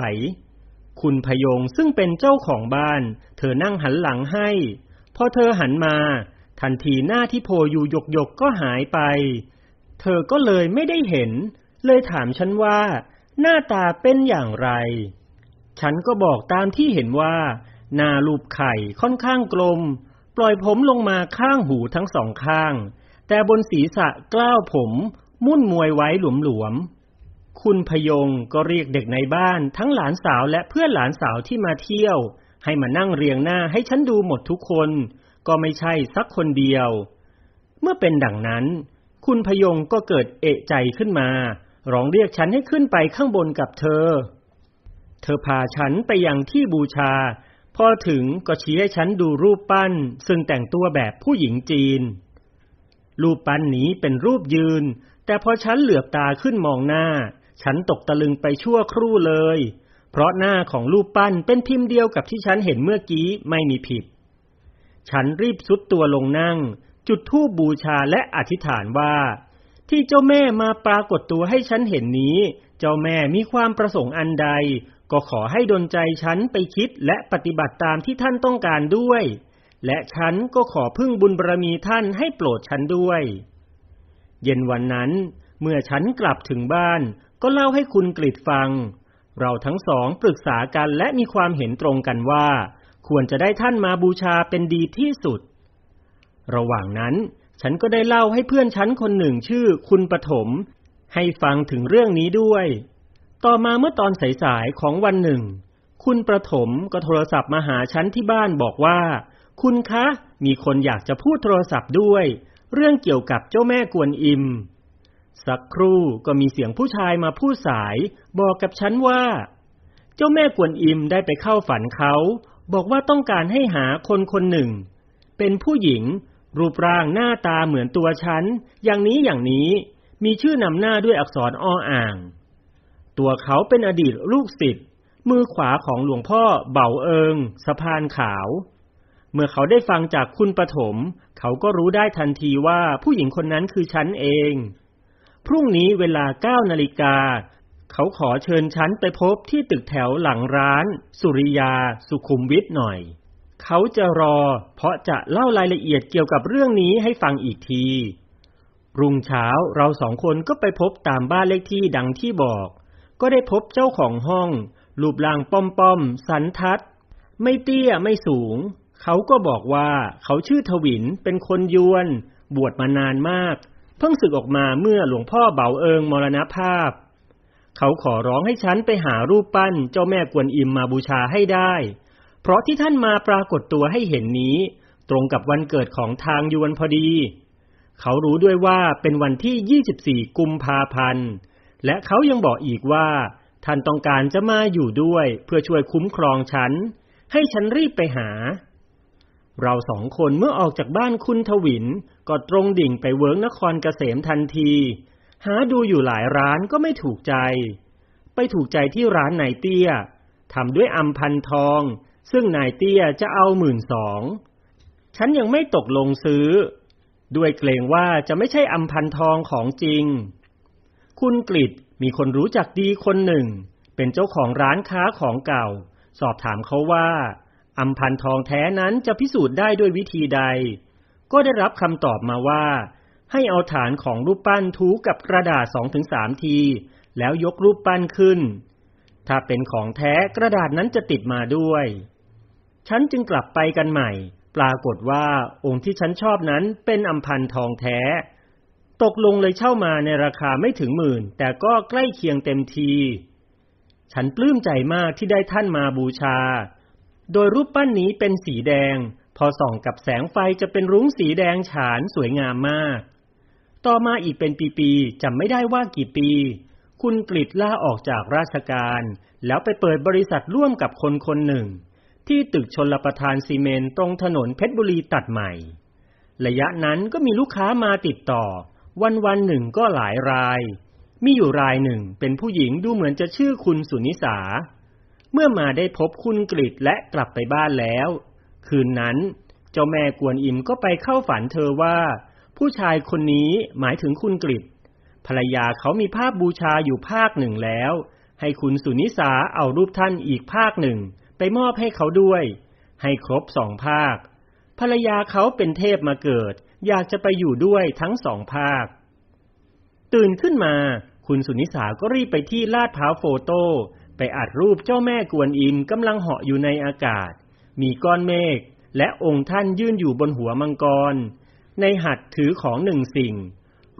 ๆ คุณพยงซึ่งเป็นเจ้าของบ้าน เธอนั่งหันหลังให้ พอเธอหันมา ทันทีหน้าที่โผล่อยู่หยกหยกๆก็หายไป เธอก็เลยไม่ได้เห็น เลยถามฉันว่า หน้าตาเป็นอย่างไร ฉันก็บอกตามที่เห็นว่า หน้ารูปไข่ค่อนข้างกลม ปล่อยผมลงมาข้างหูทั้งสองข้าง แต่บนศีรษะกล้าวผม มุ่นมวยไว้หลวมๆ คุณพยงก็เรียกเด็กในบ้านทั้งหลานสาวและเพื่อนหลานสาวที่มาเที่ยว ให้มานั่งเรียงหน้าให้ฉันดูหมดทุกคน ก็ไม่ใช่สักคนเดียว เมื่อเป็นดังนั้น คุณพยงก็เกิดเอะใจขึ้นมา ร้องเรียกฉันให้ขึ้นไปข้างบนกับเธอ เธอพาฉันไปยังที่บูชา พอถึงก็ชี้ให้ฉันดูรูปปั้น ซึ่งแต่งตัวแบบผู้หญิงจีน รูปปั้นนี้เป็นรูปยืน แต่พอฉันเหลือบตาขึ้นมองหน้า ฉันตกตะลึงไปชั่วครู่เลย เพราะหน้าของรูปปั้นเป็นพิมพ์เดียวกับที่ฉันเห็นเมื่อกี้ไม่มีผิด ฉันรีบสุดตัวลงนั่ง จุดธูปบูชาและอธิษฐานว่า ที่เจ้าแม่มาปรากฏตัวให้ฉันเห็นนี้ เจ้าแม่มีความประสงค์อันใด ก็ขอให้ดลใจฉันไปคิดและปฏิบัติตามที่ท่านต้องการด้วย และฉันก็ขอพึ่งบุญบารมีท่านให้โปรดฉันด้วย เย็นวันนั้น เมื่อฉันกลับถึงบ้านก็เล่าให้คุณกฤษฟัง เราทั้งสองปรึกษากันและมีความเห็นตรงกันว่า ควรจะได้ท่านมาบูชาเป็นดีที่สุด ระหว่างนั้น ฉันก็ได้เล่าให้เพื่อนฉันคนหนึ่งชื่อคุณปฐมให้ฟังถึงเรื่องนี้ด้วย ต่อมาเมื่อตอนสายๆของวันหนึ่ง คุณประถมก็โทรศัพท์มาหาฉันที่บ้านบอกว่า คุณคะ มีคนอยากจะพูดโทรศัพท์ด้วย เรื่องเกี่ยวกับเจ้าแม่กวนอิม สักครู่ก็มีเสียงผู้ชายมาพูดสาย บอกกับฉันว่า เจ้าแม่กวนอิมได้ไปเข้าฝันเขา บอกว่าต้องการให้หาคนคนหนึ่ง เป็นผู้หญิง รูปร่างหน้าตาเหมือนตัวฉัน อย่างนี้อย่างนี้ มีชื่อนำหน้าด้วยอักษรอ้ออ่าง ตัวเขาเป็นอดีตลูกศิษย์มือขวาของหลวงพ่อเบาเอิงสะพานขาว เมื่อเขาได้ฟังจากคุณปฐมเขาก็รู้ได้ทันทีว่าผู้หญิงคนนั้นคือฉันเอง พรุ่งนี้เวลาเก้านาฬิกา เขาขอเชิญฉันไปพบที่ตึกแถวหลังร้าน สุริยา สุขุมวิทหน่อย เขาจะรอ เพราะจะเล่ารายละเอียดเกี่ยวกับเรื่องนี้ให้ฟังอีกที รุ่งเช้าเราสองคนก็ไปพบตามบ้านเลขที่ดังที่บอก ก็ได้พบเจ้าของห้อง รูปร่างป้อมๆสันทัด ไม่เตี้ยไม่สูง เขาก็บอกว่าเขาชื่อทวินเป็นคนยวน บวชมานานมาก เพิ่งศึกออกมาเมื่อหลวงพ่อเบาเอิงมรณภาพ เขาขอร้องให้ฉันไปหารูปปั้นเจ้าแม่กวนอิมมาบูชาให้ได้ เพราะที่ท่านมาปรากฏตัวให้เห็นนี้ ตรงกับวันเกิดของทางยวนพอดี เขารู้ด้วยว่าเป็นวันที่ 24 กุมภาพันธ์ และเขายังบอกอีกว่าท่านต้องการจะมาอยู่ด้วยเพื่อช่วยคุ้มครองฉัน ให้ฉันรีบไปหา เราสองคนเมื่อออกจากบ้านคุณทวิน ก็ตรงดิ่งไปเวิ้งนครเกษมทันที หาดูอยู่หลายร้านก็ไม่ถูกใจ ไปถูกใจที่ร้านนายเตี้ยทำด้วยอำพันทอง ซึ่งนายเตี้ยจะเอาหมื่นสองฉันยังไม่ตกลงซื้อ ด้วยเกรงว่าจะไม่ใช่อำพันทองของจริง คุณกฤษมีคนรู้จักดีคนหนึ่ง เป็นเจ้าของร้านค้าของเก่า สอบถามเขาว่า อัมพันทองแท้นั้นจะพิสูจน์ได้ด้วยวิธีใด ก็ได้รับคำตอบมาว่า ให้เอาฐานของรูปปั้นถูกับกระดาษสองถึงสามที แล้วยกรูปปั้นขึ้น ถ้าเป็นของแท้กระดาษนั้นจะติดมาด้วย ฉันจึงกลับไปกันใหม่ ปรากฏว่าองค์ที่ฉันชอบนั้นเป็นอัมพันทองแท้ ตกลงเลยเช่ามาในราคาไม่ถึงหมื่น แต่ก็ใกล้เคียงเต็มที ฉันปลื้มใจมากที่ได้ท่านมาบูชา โดยรูปปั้นนี้เป็นสีแดง พอส่องกับแสงไฟจะเป็นรุ้งสีแดงฉานสวยงามมาก ต่อมาอีกเป็นปีๆจำไม่ได้ว่ากี่ปี คุณกฤษล่าออกจากราชการ แล้วไปเปิดบริษัทร่วมกับคนคนหนึ่ง ที่ตึกชนลประทานซีเมนต์ตรงถนนเพชรบุรีตัดใหม่ ระยะนั้นก็มีลูกค้ามาติดต่อ วันวันหนึ่งก็หลายราย มีอยู่รายหนึ่งเป็นผู้หญิงดูเหมือนจะชื่อคุณสุนิสา เมื่อมาได้พบคุณกฤษและกลับไปบ้านแล้ว คืนนั้น เจ้าแม่กวนอิมก็ไปเข้าฝันเธอว่า ผู้ชายคนนี้หมายถึงคุณกฤษภรรยาเขามีภาพบูชาอยู่ภาคหนึ่งแล้ว ให้คุณสุนิสาเอารูปท่านอีกภาคหนึ่ง ไปมอบให้เขาด้วย ให้ครบสองภาค ภรรยาเขาเป็นเทพมาเกิด อยากจะไปอยู่ด้วยทั้งสองภาค ตื่นขึ้นมา คุณสุนิสาก็รีบไปที่ลาดพร้าวโฟโต้ ไปอัดรูปเจ้าแม่กวนอิมกำลังเหาะอยู่ในอากาศ มีก้อนเมฆและองค์ท่านยื่นอยู่บนหัวมังกร ในหัดถือของหนึ่งสิ่ง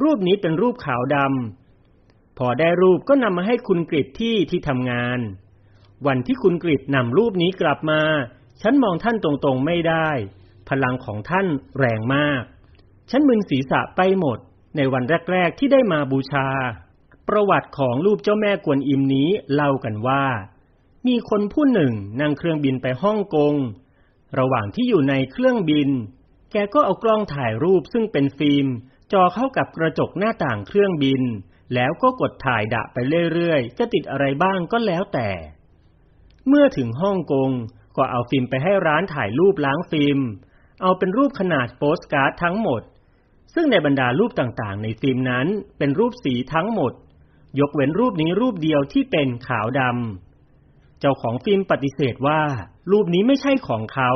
รูปนี้เป็นรูปขาวดำพอได้รูปก็นำมาให้คุณกริดที่ที่ทำงาน วันที่คุณกริดนำรูปนี้กลับมา ฉันมองท่านตรงๆไม่ได้ พลังของท่านแรงมาก ฉันมึนศีรษะไปหมดในวันแรก ๆที่ได้มาบูชา ประวัติของรูปเจ้าแม่กวนอิมนี้เล่ากันว่า มีคนผู้หนึ่งนั่งเครื่องบินไปฮ่องกง ระหว่างที่อยู่ในเครื่องบิน แกก็เอากล้องถ่ายรูปซึ่งเป็นฟิล์มจอเข้ากับกระจกหน้าต่างเครื่องบิน แล้วก็กดถ่ายดะไปเรื่อยๆ จะติดอะไรบ้างก็แล้วแต่ เมื่อถึงฮ่องกงก็เอาฟิล์มไปให้ร้านถ่ายรูปล้างฟิล์ม เอาเป็นรูปขนาดโปสการ์ดทั้งหมด ซึ่งในบรรดารูปต่างๆ ในฟิล์มนั้น เป็นรูปสีทั้งหมด ยกเว้นรูปนี้รูปเดียวที่เป็นขาวดำ เจ้าของฟิล์มปฏิเสธว่า รูปนี้ไม่ใช่ของเขา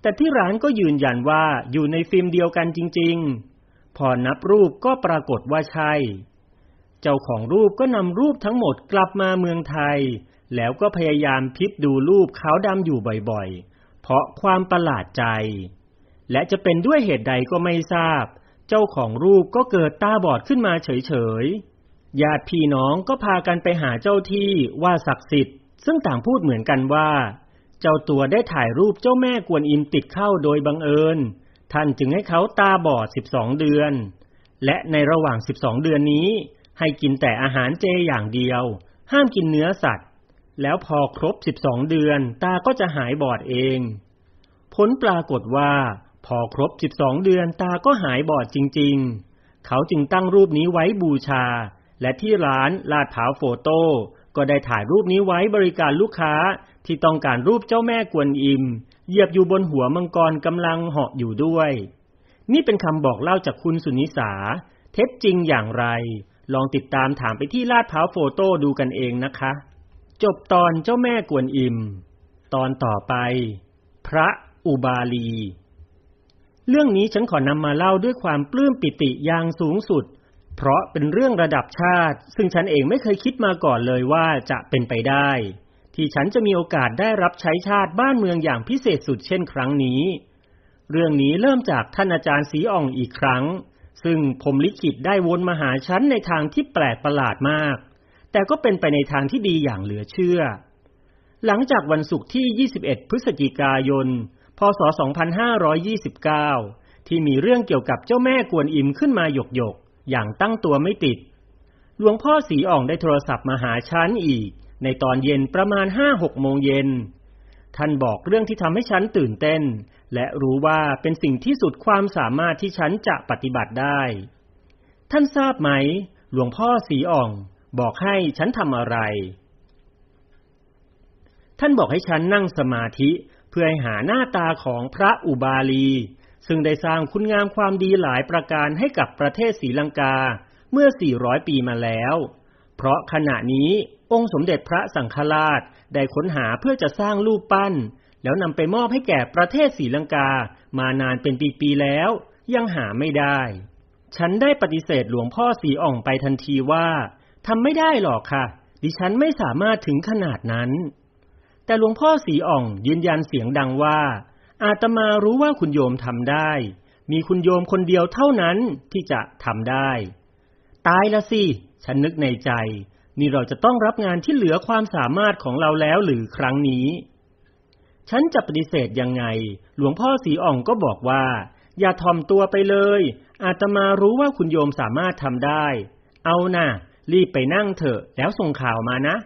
แต่ที่ร้านก็ยืนยันว่าอยู่ในฟิล์มเดียวกันจริง ๆ พอนับรูปก็ปรากฏว่าใช่ เจ้าของรูปก็นำรูปทั้งหมดกลับมาเมืองไทย แล้วก็พยายามพิบดูรูปขาวดำอยู่บ่อยๆ เพราะความประหลาดใจ และจะเป็นด้วยเหตุใดก็ไม่ทราบ เจ้าของรูปก็เกิดตาบอดขึ้นมาเฉยๆ ญาติพี่น้องก็พากันไปหาเจ้าที่ว่าศักดิ์สิทธิ์ ซึ่งต่างพูดเหมือนกันว่า เจ้าตัวได้ถ่ายรูปเจ้าแม่กวนอิมติดเข้าโดยบังเอิญ ท่านจึงให้เขาตาบอด 12 เดือน และในระหว่าง 12 เดือนนี้ ให้กินแต่อาหารเจอย่างเดียว ห้ามกินเนื้อสัตว์ แล้วพอครบ 12 เดือน ตาก็จะหายบอดเอง ผลปรากฏว่า พอครบ 12 เดือนตาก็หายบอดจริง ๆ เขาจึงตั้งรูปนี้ไว้บูชา และที่ร้านลาดผาวโฟโต้ก็ได้ถ่ายรูปนี้ไว้บริการลูกค้าที่ต้องการรูปเจ้าแม่กวนอิม เหยียบอยู่บนหัวมังกรกำลังเหาะอยู่ด้วย นี่เป็นคำบอกเล่าจากคุณสุนิสา เท็จจริงอย่างไร ลองติดตามถามไปที่ลาดพร้าวโฟโต้ดูกันเองนะคะ จบตอนเจ้าแม่กวนอิม ตอนต่อไป พระอุบาลี เรื่องนี้ฉันขอนำมาเล่าด้วยความปลื้มปิติอย่างสูงสุด เพราะเป็นเรื่องระดับชาติ ซึ่งฉันเองไม่เคยคิดมาก่อนเลยว่าจะเป็นไปได้ ที่ฉันจะมีโอกาสได้รับใช้ชาติบ้านเมืองอย่างพิเศษสุดเช่นครั้งนี้ เรื่องนี้เริ่มจากท่านอาจารย์สีอ่องอีกครั้ง ซึ่งผมลิขิตได้วนมาหาฉันในทางที่แปลกประหลาดมาก แต่ก็เป็นไปในทางที่ดีอย่างเหลือเชื่อ หลังจากวันศุกร์ที่ 21 พฤศจิกายน พศ 2529 ที่มีเรื่องเกี่ยวกับเจ้าแม่กวนอิมขึ้นมาหยกหยก อย่างตั้งตัวไม่ติด หลวงพ่อสีอ่องได้โทรศัพท์มาหาฉันอีก ในตอนเย็นประมาณ5-6โมงเย็น ท่านบอกเรื่องที่ทำให้ฉันตื่นเต้น และรู้ว่าเป็นสิ่งที่สุดความสามารถที่ฉันจะปฏิบัติได้ ท่านทราบไหม หลวงพ่อสีอ่อง บอกให้ฉันทำอะไร ท่านบอกให้ฉันนั่งสมาธิเพื่อให้หาหน้าตาของพระอุบาลี ซึ่งได้สร้างคุณงามความดีหลายประการให้กับประเทศศรีลังกาเมื่อ 400 ปีมาแล้ว เพราะขณะนี้องค์สมเด็จพระสังฆราชได้ค้นหาเพื่อจะสร้างรูปปั้น แล้วนำไปมอบให้แก่ประเทศศรีลังกามานานเป็นปีๆแล้ว ยังหาไม่ได้ ฉันได้ปฏิเสธหลวงพ่อสีอ่องไปทันทีว่าทำไม่ได้หรอกค่ะ ดิฉันไม่สามารถถึงขนาดนั้น แต่หลวงพ่อสีอ่องยืนยันเสียงดังว่า อาตมารู้ว่าคุณโยมทำได้ มีคุณโยมคนเดียวเท่านั้นที่จะทำได้ ตายละสิ ฉันนึกในใจ นี่เราจะต้องรับงานที่เหลือความสามารถของเราแล้วหรือครั้งนี้ ฉันจะปฏิเสธยังไง หลวงพ่อสีอ่องก็บอกว่า อย่าถ่อมตัวไปเลย อาตมารู้ว่าคุณโยมสามารถทำได้ เอานะ่ะ รีบไปนั่งเถอะแล้วส่งข่าวมานะ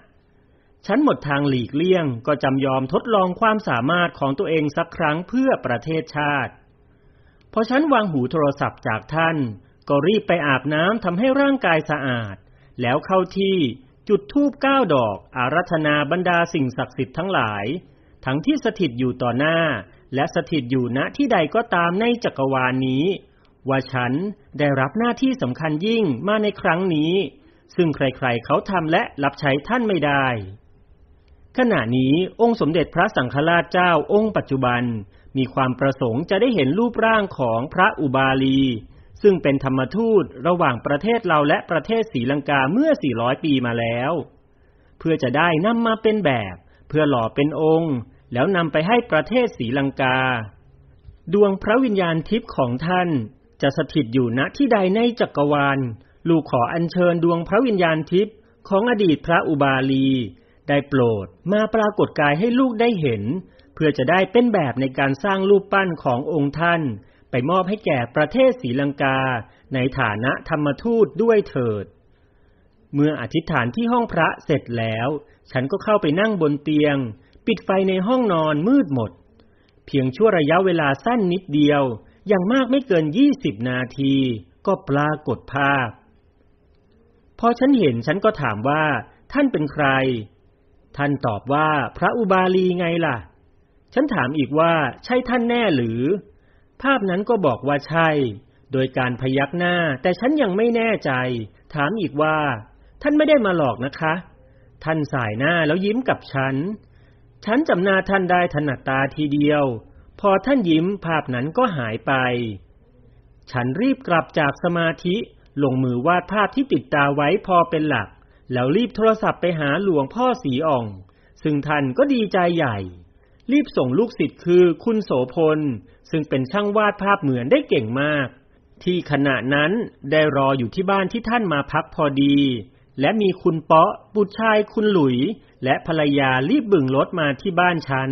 ฉันหมดทางหลีกเลี่ยง ก็จำยอมทดลองความสามารถของตัวเองสักครั้งเพื่อประเทศชาติ พอฉันวางหูโทรศัพท์จากท่าน ก็รีบไปอาบน้ำทำให้ร่างกายสะอาด แล้วเข้าที่จุดธูปเก้าดอก อารัธนาบรรดาสิ่งศักดิ์สิทธิ์ทั้งหลาย ทั้งที่สถิตอยู่ต่อหน้า และสถิตอยู่ณที่ใดก็ตามในจักรวาลนี้ ว่าฉันได้รับหน้าที่สำคัญยิ่งมาในครั้งนี้ ซึ่งใครๆเขาทำและรับใช้ท่านไม่ได้ ขณะนี้องค์สมเด็จพระสังฆราชเจ้าองค์ปัจจุบัน มีความประสงค์จะได้เห็นรูปร่างของพระอุบาลี ซึ่งเป็นธรรมทูตระหว่างประเทศเราและประเทศศรีลังกาเมื่อ 400 ปีมาแล้ว เพื่อจะได้นำมาเป็นแบบ เพื่อหล่อเป็นองค์ แล้วนำไปให้ประเทศศรีลังกา ดวงพระวิญญาณทิพย์ของท่านจะสถิตอยู่ณที่ใดในจักรวาล ลูกขออัญเชิญดวงพระวิญญาณทิพย์ของอดีตพระอุบาลี ได้โปรดมาปรากฏกายให้ลูกได้เห็น เพื่อจะได้เป็นแบบในการสร้างรูปปั้นขององค์ท่าน ไปมอบให้แก่ประเทศศรีลังกา ในฐานะธรรมทูตด้วยเถิด เมื่ออธิษฐานที่ห้องพระเสร็จแล้ว ฉันก็เข้าไปนั่งบนเตียง ปิดไฟในห้องนอนมืดหมด เพียงชั่วระยะเวลาสั้นนิดเดียว อย่างมากไม่เกินยี่สิบนาที ก็ปรากฏภาพ พอฉันเห็นฉันก็ถามว่า ท่านเป็นใคร ท่านตอบว่าพระอุบาลีไงล่ะ ฉันถามอีกว่าใช่ท่านแน่หรือ ภาพนั้นก็บอกว่าใช่ โดยการพยักหน้า แต่ฉันยังไม่แน่ใจ ถามอีกว่า ท่านไม่ได้มาหลอกนะคะ ท่านสายหน้าแล้วยิ้มกับฉัน ฉันจำหน้าท่านได้ถนัดตาทีเดียว พอท่านยิ้มภาพนั้นก็หายไป ฉันรีบกลับจากสมาธิลงมือวาดภาพที่ติดตาไว้พอเป็นหลัก แล้วรีบโทรศัพท์ไปหาหลวงพ่อสีอ่อง ซึ่งท่านก็ดีใจใหญ่ รีบส่งลูกศิษย์คือคุณโสพล ซึ่งเป็นช่างวาดภาพเหมือนได้เก่งมาก ที่ขณะนั้นได้รออยู่ที่บ้านที่ท่านมาพักพอดี และมีคุณเปาะบุตรชายคุณหลุย และภรรยารีบบึงรถมาที่บ้านฉัน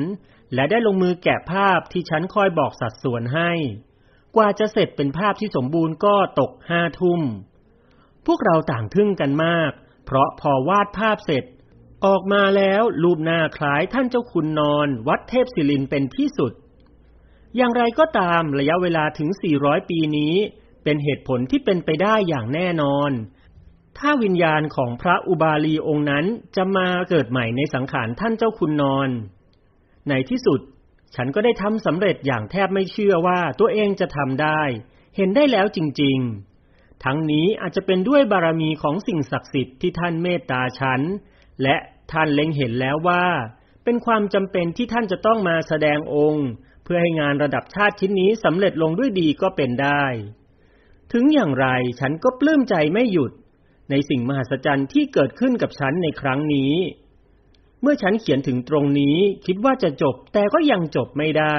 และได้ลงมือแกะภาพที่ฉันคอยบอกสัดส่วนให้ กว่าจะเสร็จเป็นภาพที่สมบูรณ์ก็ตกห้าทุ่มพวกเราต่างทึ่งกันมาก ราะพอวาดภาพเสร็จ ออกมาแล้วรูปหน้าคล้ายท่านเจ้าคุณนอน วัดเทพศิรินเป็นที่สุด อย่างไรก็ตามระยะเวลาถึง 400 ปีนี้ เป็นเหตุผลที่เป็นไปได้อย่างแน่นอน ถ้าวิญญาณของพระอุบาลีองค์นั้นจะมาเกิดใหม่ในสังขารท่านเจ้าคุณนอน ในที่สุด ฉันก็ได้ทำสำเร็จอย่างแทบไม่เชื่อว่าตัวเองจะทำได้ เห็นได้แล้วจริง ๆ ทั้งนี้อาจจะเป็นด้วยบารมีของสิ่งศักดิ์สิทธิ์ที่ท่านเมตตาฉัน และท่านเล็งเห็นแล้วว่า เป็นความจำเป็นที่ท่านจะต้องมาแสดงองค์ เพื่อให้งานระดับชาติชิ้นนี้สำเร็จลงด้วยดีก็เป็นได้ ถึงอย่างไรฉันก็ปลื้มใจไม่หยุด ในสิ่งมหัศจรรย์ที่เกิดขึ้นกับฉันในครั้งนี้ เมื่อฉันเขียนถึงตรงนี้คิดว่าจะจบแต่ก็ยังจบไม่ได้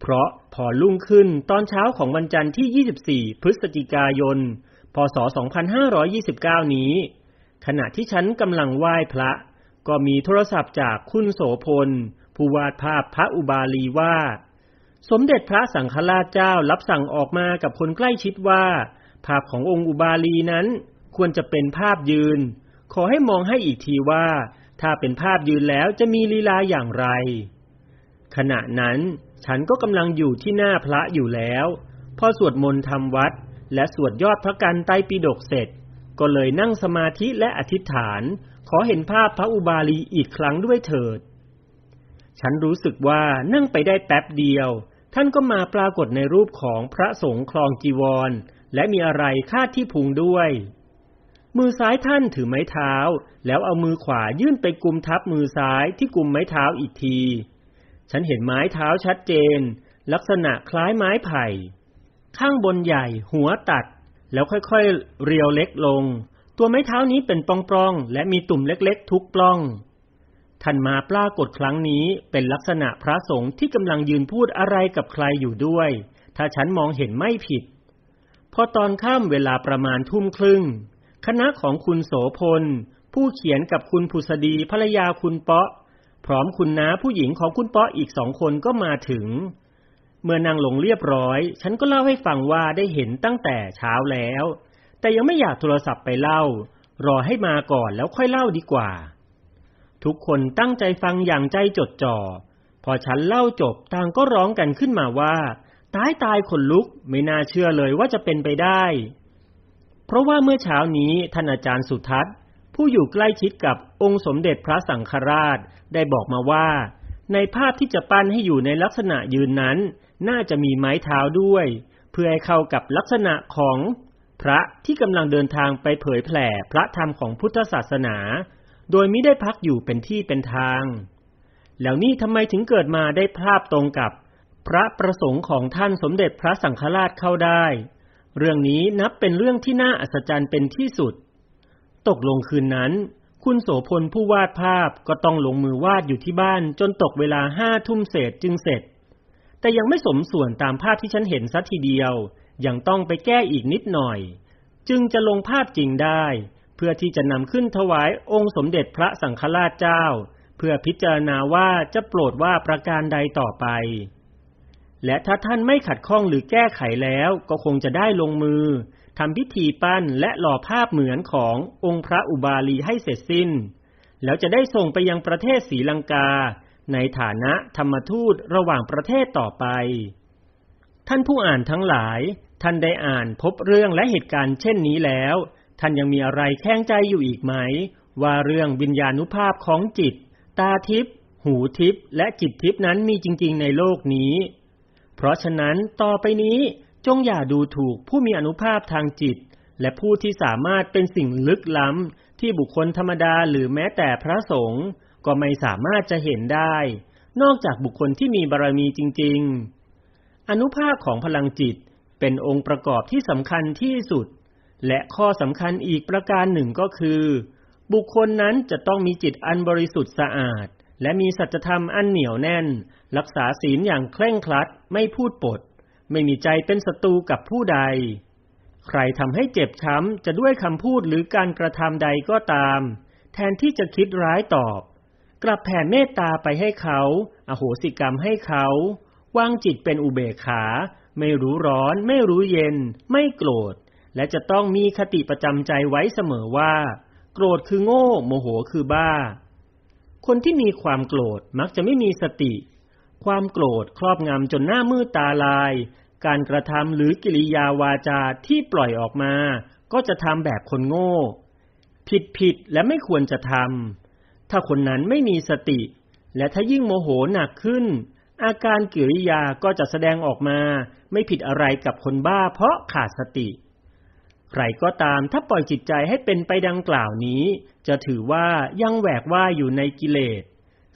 เพราะพอรุ่งขึ้นตอนเช้าของวันจันทร์ที่ 24 พฤศจิกายน พศ 2529 นี้ ขณะที่ฉันกำลังไหว้พระ ก็มีโทรศัพท์จากคุณโสพล ผู้วาดภาพพระอุบาลีว่า สมเด็จพระสังฆราชเจ้ารับสั่งออกมากับคนใกล้ชิดว่า ภาพขององค์อุบาลีนั้นควรจะเป็นภาพยืน ขอให้มองให้อีกทีว่า ถ้าเป็นภาพยืนแล้วจะมีลีลาอย่างไร ขณะนั้นฉันก็กำลังอยู่ที่หน้าพระอยู่แล้ว พอสวดมนต์ทำวัด และสวดยอดพระกันไตรปิฎกเสร็จ ก็เลยนั่งสมาธิและอธิษฐาน ขอเห็นภาพพระอุบาลีอีกครั้งด้วยเถิด ฉันรู้สึกว่านั่งไปได้แป๊บเดียว ท่านก็มาปรากฏในรูปของพระสงฆ์คลองจีวร และมีอะไรคาดที่พุงด้วย มือซ้ายท่านถือไม้เท้า แล้วเอามือขวายื่นไปกุมทับมือซ้ายที่กุมไม้เท้าอีกที ฉันเห็นไม้เท้าชัดเจน ลักษณะคล้ายไม้ไผ่ ข้างบนใหญ่ หัวตัด แล้วค่อยๆ เรียวเล็กลง ตัวไม้เท้านี้เป็นปล้องๆ และมีตุ่มเล็กๆ ทุกปล้องท่านมาปรากฏครั้งนี้เป็นลักษณะพระสงฆ์ที่กำลังยืนพูดอะไรกับใครอยู่ด้วย ถ้าฉันมองเห็นไม่ผิด พอตอนค่ำเวลาประมาณทุ่มครึ่ง คณะของคุณโสพล ผู้เขียนกับคุณผุสดีภรรยาคุณเปาะ พร้อมคุณน้าผู้หญิงของคุณเปาะอีกสองคนก็มาถึง มื่อนางลงเรียบร้อย ฉันก็เล่าให้ฟังว่าได้เห็นตั้งแต่เช้าแล้ว แต่ยังไม่อยากโทรศัพท์ไปเล่า รอให้มาก่อนแล้วค่อยเล่าดีกว่า ทุกคนตั้งใจฟังอย่างใจจดจ่อ พอฉันเล่าจบต่างก็ร้องกันขึ้นมาว่า ตายตายขนลุกไม่น่าเชื่อเลยว่าจะเป็นไปได้ เพราะว่าเมื่อเช้านี้ท่านอาจารย์สุทัศน์ ผู้อยู่ใกล้ชิดกับองค์สมเด็จพระสังฆราชได้บอกมาว่า ในภาพที่จะปั้นให้อยู่ในลักษณะยืนนั้น น่าจะมีไม้เท้าด้วย เพื่อให้เข้ากับลักษณะของพระที่กำลังเดินทางไปเผยแผ่พระธรรมของพุทธศาสนา โดยมิได้พักอยู่เป็นที่เป็นทาง แล้วนี่ทำไมถึงเกิดมาได้ภาพตรงกับพระประสงค์ของท่านสมเด็จพระสังฆราชเข้าได้ เรื่องนี้นับเป็นเรื่องที่น่าอัศจรรย์เป็นที่สุด ตกลงคืนนั้น คุณโสพลผู้วาดภาพก็ต้องลงมือวาดอยู่ที่บ้านจนตกเวลาห้าทุ่มเศษจึงเสร็จ แต่ยังไม่สมส่วนตามภาพที่ฉันเห็นสัทีเดียว ยังต้องไปแก้อีกนิดหน่อย จึงจะลงภาพจริงได้ เพื่อที่จะนำขึ้นถวายองค์สมเด็จพระสังฆราชเจ้า เพื่อพิจารณาว่าจะโปรดว่าประการใดต่อไป และถ้าท่านไม่ขัดข้องหรือแก้ไขแล้วก็คงจะได้ลงมือทำพิธีปั้นและหล่อภาพเหมือนขององค์พระอุบาลีให้เสร็จสิ้น แล้วจะได้ส่งไปยังประเทศศรีลังกา ในฐานะธรรมทูตระหว่างประเทศต่อไป ท่านผู้อ่านทั้งหลาย ท่านได้อ่านพบเรื่องและเหตุการณ์เช่นนี้แล้ว ท่านยังมีอะไรแข้งใจอยู่อีกไหม ว่าเรื่องวิญญาณุภาพของจิต ตาทิพย์หูทิพย์และจิตทิพย์นั้นมีจริง ๆ ในโลกนี้ เพราะฉะนั้นต่อไปนี้จงอย่าดูถูกผู้มีอนุภาพทางจิต และผู้ที่สามารถเป็นสิ่งลึกล้ำที่บุคคลธรรมดาหรือแม้แต่พระสงฆ์ ก็ไม่สามารถจะเห็นได้ นอกจากบุคคลที่มีบารมีจริง ๆ อนุภาพของพลังจิตเป็นองค์ประกอบที่สำคัญที่สุด และข้อสำคัญอีกประการหนึ่งก็คือ บุคคลนั้นจะต้องมีจิตอันบริสุทธิ์สะอาด และมีสัจธรรมอันเหนียวแน่น รักษาศีลอย่างเคร่งครัด ไม่พูดปด ไม่มีใจเป็นศัตรูกับผู้ใด ใครทำให้เจ็บช้ำจะด้วยคำพูดหรือการกระทำใดก็ตาม แทนที่จะคิดร้ายตอบ กลับแผ่เมตตาไปให้เขา อโหสิกรรมให้เขา วางจิตเป็นอุเบกขา ไม่รู้ร้อน ไม่รู้เย็น ไม่โกรธ และจะต้องมีคติประจำใจไว้เสมอว่า โกรธคือโง่ โมโหคือบ้า คนที่มีความโกรธมักจะไม่มีสติ ความโกรธครอบงำจนหน้ามืดตาลาย การกระทำหรือกิริยาวาจาที่ปล่อยออกมา ก็จะทำแบบคนโง่ ผิดผิดและไม่ควรจะทำ ถ้าคนนั้นไม่มีสติ และถ้ายิ่งโมโหหนักขึ้น อาการกิริยาก็จะแสดงออกมา ไม่ผิดอะไรกับคนบ้าเพราะขาดสติใครก็ตามถ้าปล่อยจิตใจให้เป็นไปดังกล่าวนี้ จะถือว่ายังแหวกว่าอยู่ในกิเลส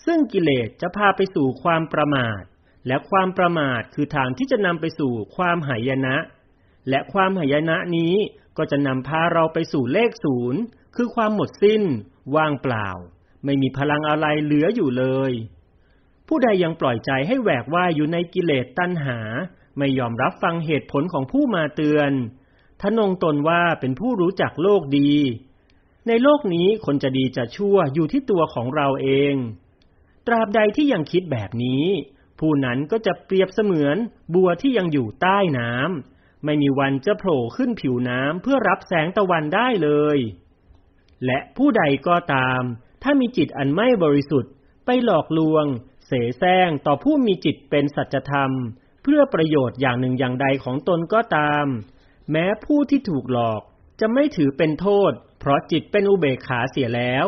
ซึ่งกิเลสจะพาไปสู่ความประมาท และความประมาทคือทางที่จะนำไปสู่ความหายนะ และความหายนะนี้ก็จะนำพาเราไปสู่เลขศูนย์คือความหมดสิ้น ว่างเปล่า ไม่มีพลังอะไรเหลืออยู่เลย ผู้ใดยังปล่อยใจให้แหวกว่ายอยู่ในกิเลสตัณหา ไม่ยอมรับฟังเหตุผลของผู้มาเตือนทนงตนว่าเป็นผู้รู้จักโลกดี ในโลกนี้คนจะดีจะชั่วอยู่ที่ตัวของเราเอง ตราบใดที่ยังคิดแบบนี้ ผู้นั้นก็จะเปรียบเสมือนบัวที่ยังอยู่ใต้น้ำไม่มีวันจะโผล่ขึ้นผิวน้ำเพื่อรับแสงตะวันได้เลย และผู้ใดก็ตาม ถ้ามีจิตอันไม่บริสุทธิ์ ไปหลอกลวง เสแสร้งต่อผู้มีจิตเป็นสัจธรรม เพื่อประโยชน์อย่างหนึ่งอย่างใดของตนก็ตาม แม้ผู้ที่ถูกหลอกจะไม่ถือเป็นโทษ เพราะจิตเป็นอุเบกขาเสียแล้ว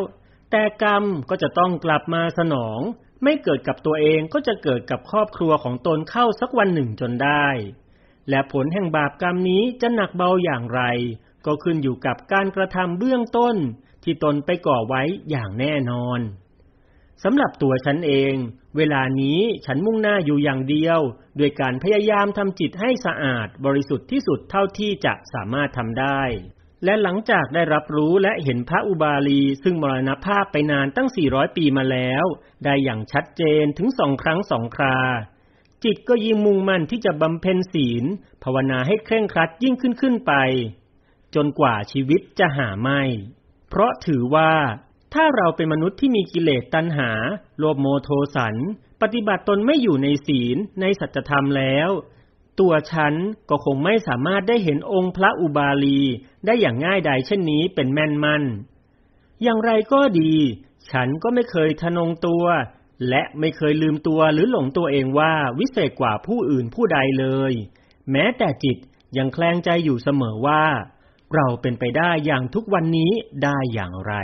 แต่กรรมก็จะต้องกลับมาสนอง ไม่เกิดกับตัวเองก็จะเกิดกับครอบครัวของตนเข้าสักวันหนึ่งจนได้ และผลแห่งบาปกรรมนี้จะหนักเบาอย่างไร ก็ขึ้นอยู่กับการกระทำเบื้องต้น ที่ตนไปก่อไว้อย่างแน่นอนสำหรับตัวฉันเอง เวลานี้ฉันมุ่งหน้าอยู่อย่างเดียวด้วยการพยายามทำจิตให้สะอาดบริสุทธิ์ที่สุดเท่าที่จะสามารถทำได้ และหลังจากได้รับรู้และเห็นพระอุบาลี ซึ่งมรณภาพไปนานตั้ง 400 ปีมาแล้ว ได้อย่างชัดเจนถึงสองครั้งสองครา จิตก็ยิ่งมุ่งมั่นที่จะบำเพ็ญศีล ภาวนาให้เคร่งครัดยิ่งขึ้นขึ้นไป จนกว่าชีวิตจะหาไม่ เพราะถือว่า ถ้าเราเป็นมนุษย์ที่มีกิเลสตัณหา โลภโมโทสัน ปฏิบัติตนไม่อยู่ในศีลในสัจธรรมแล้ว ตัวฉันก็คงไม่สามารถได้เห็นองค์พระอุบาลีได้อย่างง่ายดายเช่นนี้เป็นแม่นมั่นอย่างไรก็ดี ฉันก็ไม่เคยทะนงตัว และไม่เคยลืมตัวหรือหลงตัวเองว่าวิเศษกว่าผู้อื่นผู้ใดเลย แม้แต่จิตยังแคลงใจอยู่เสมอว่า เราเป็นไปได้อย่างทุกวันนี้ได้อย่างไร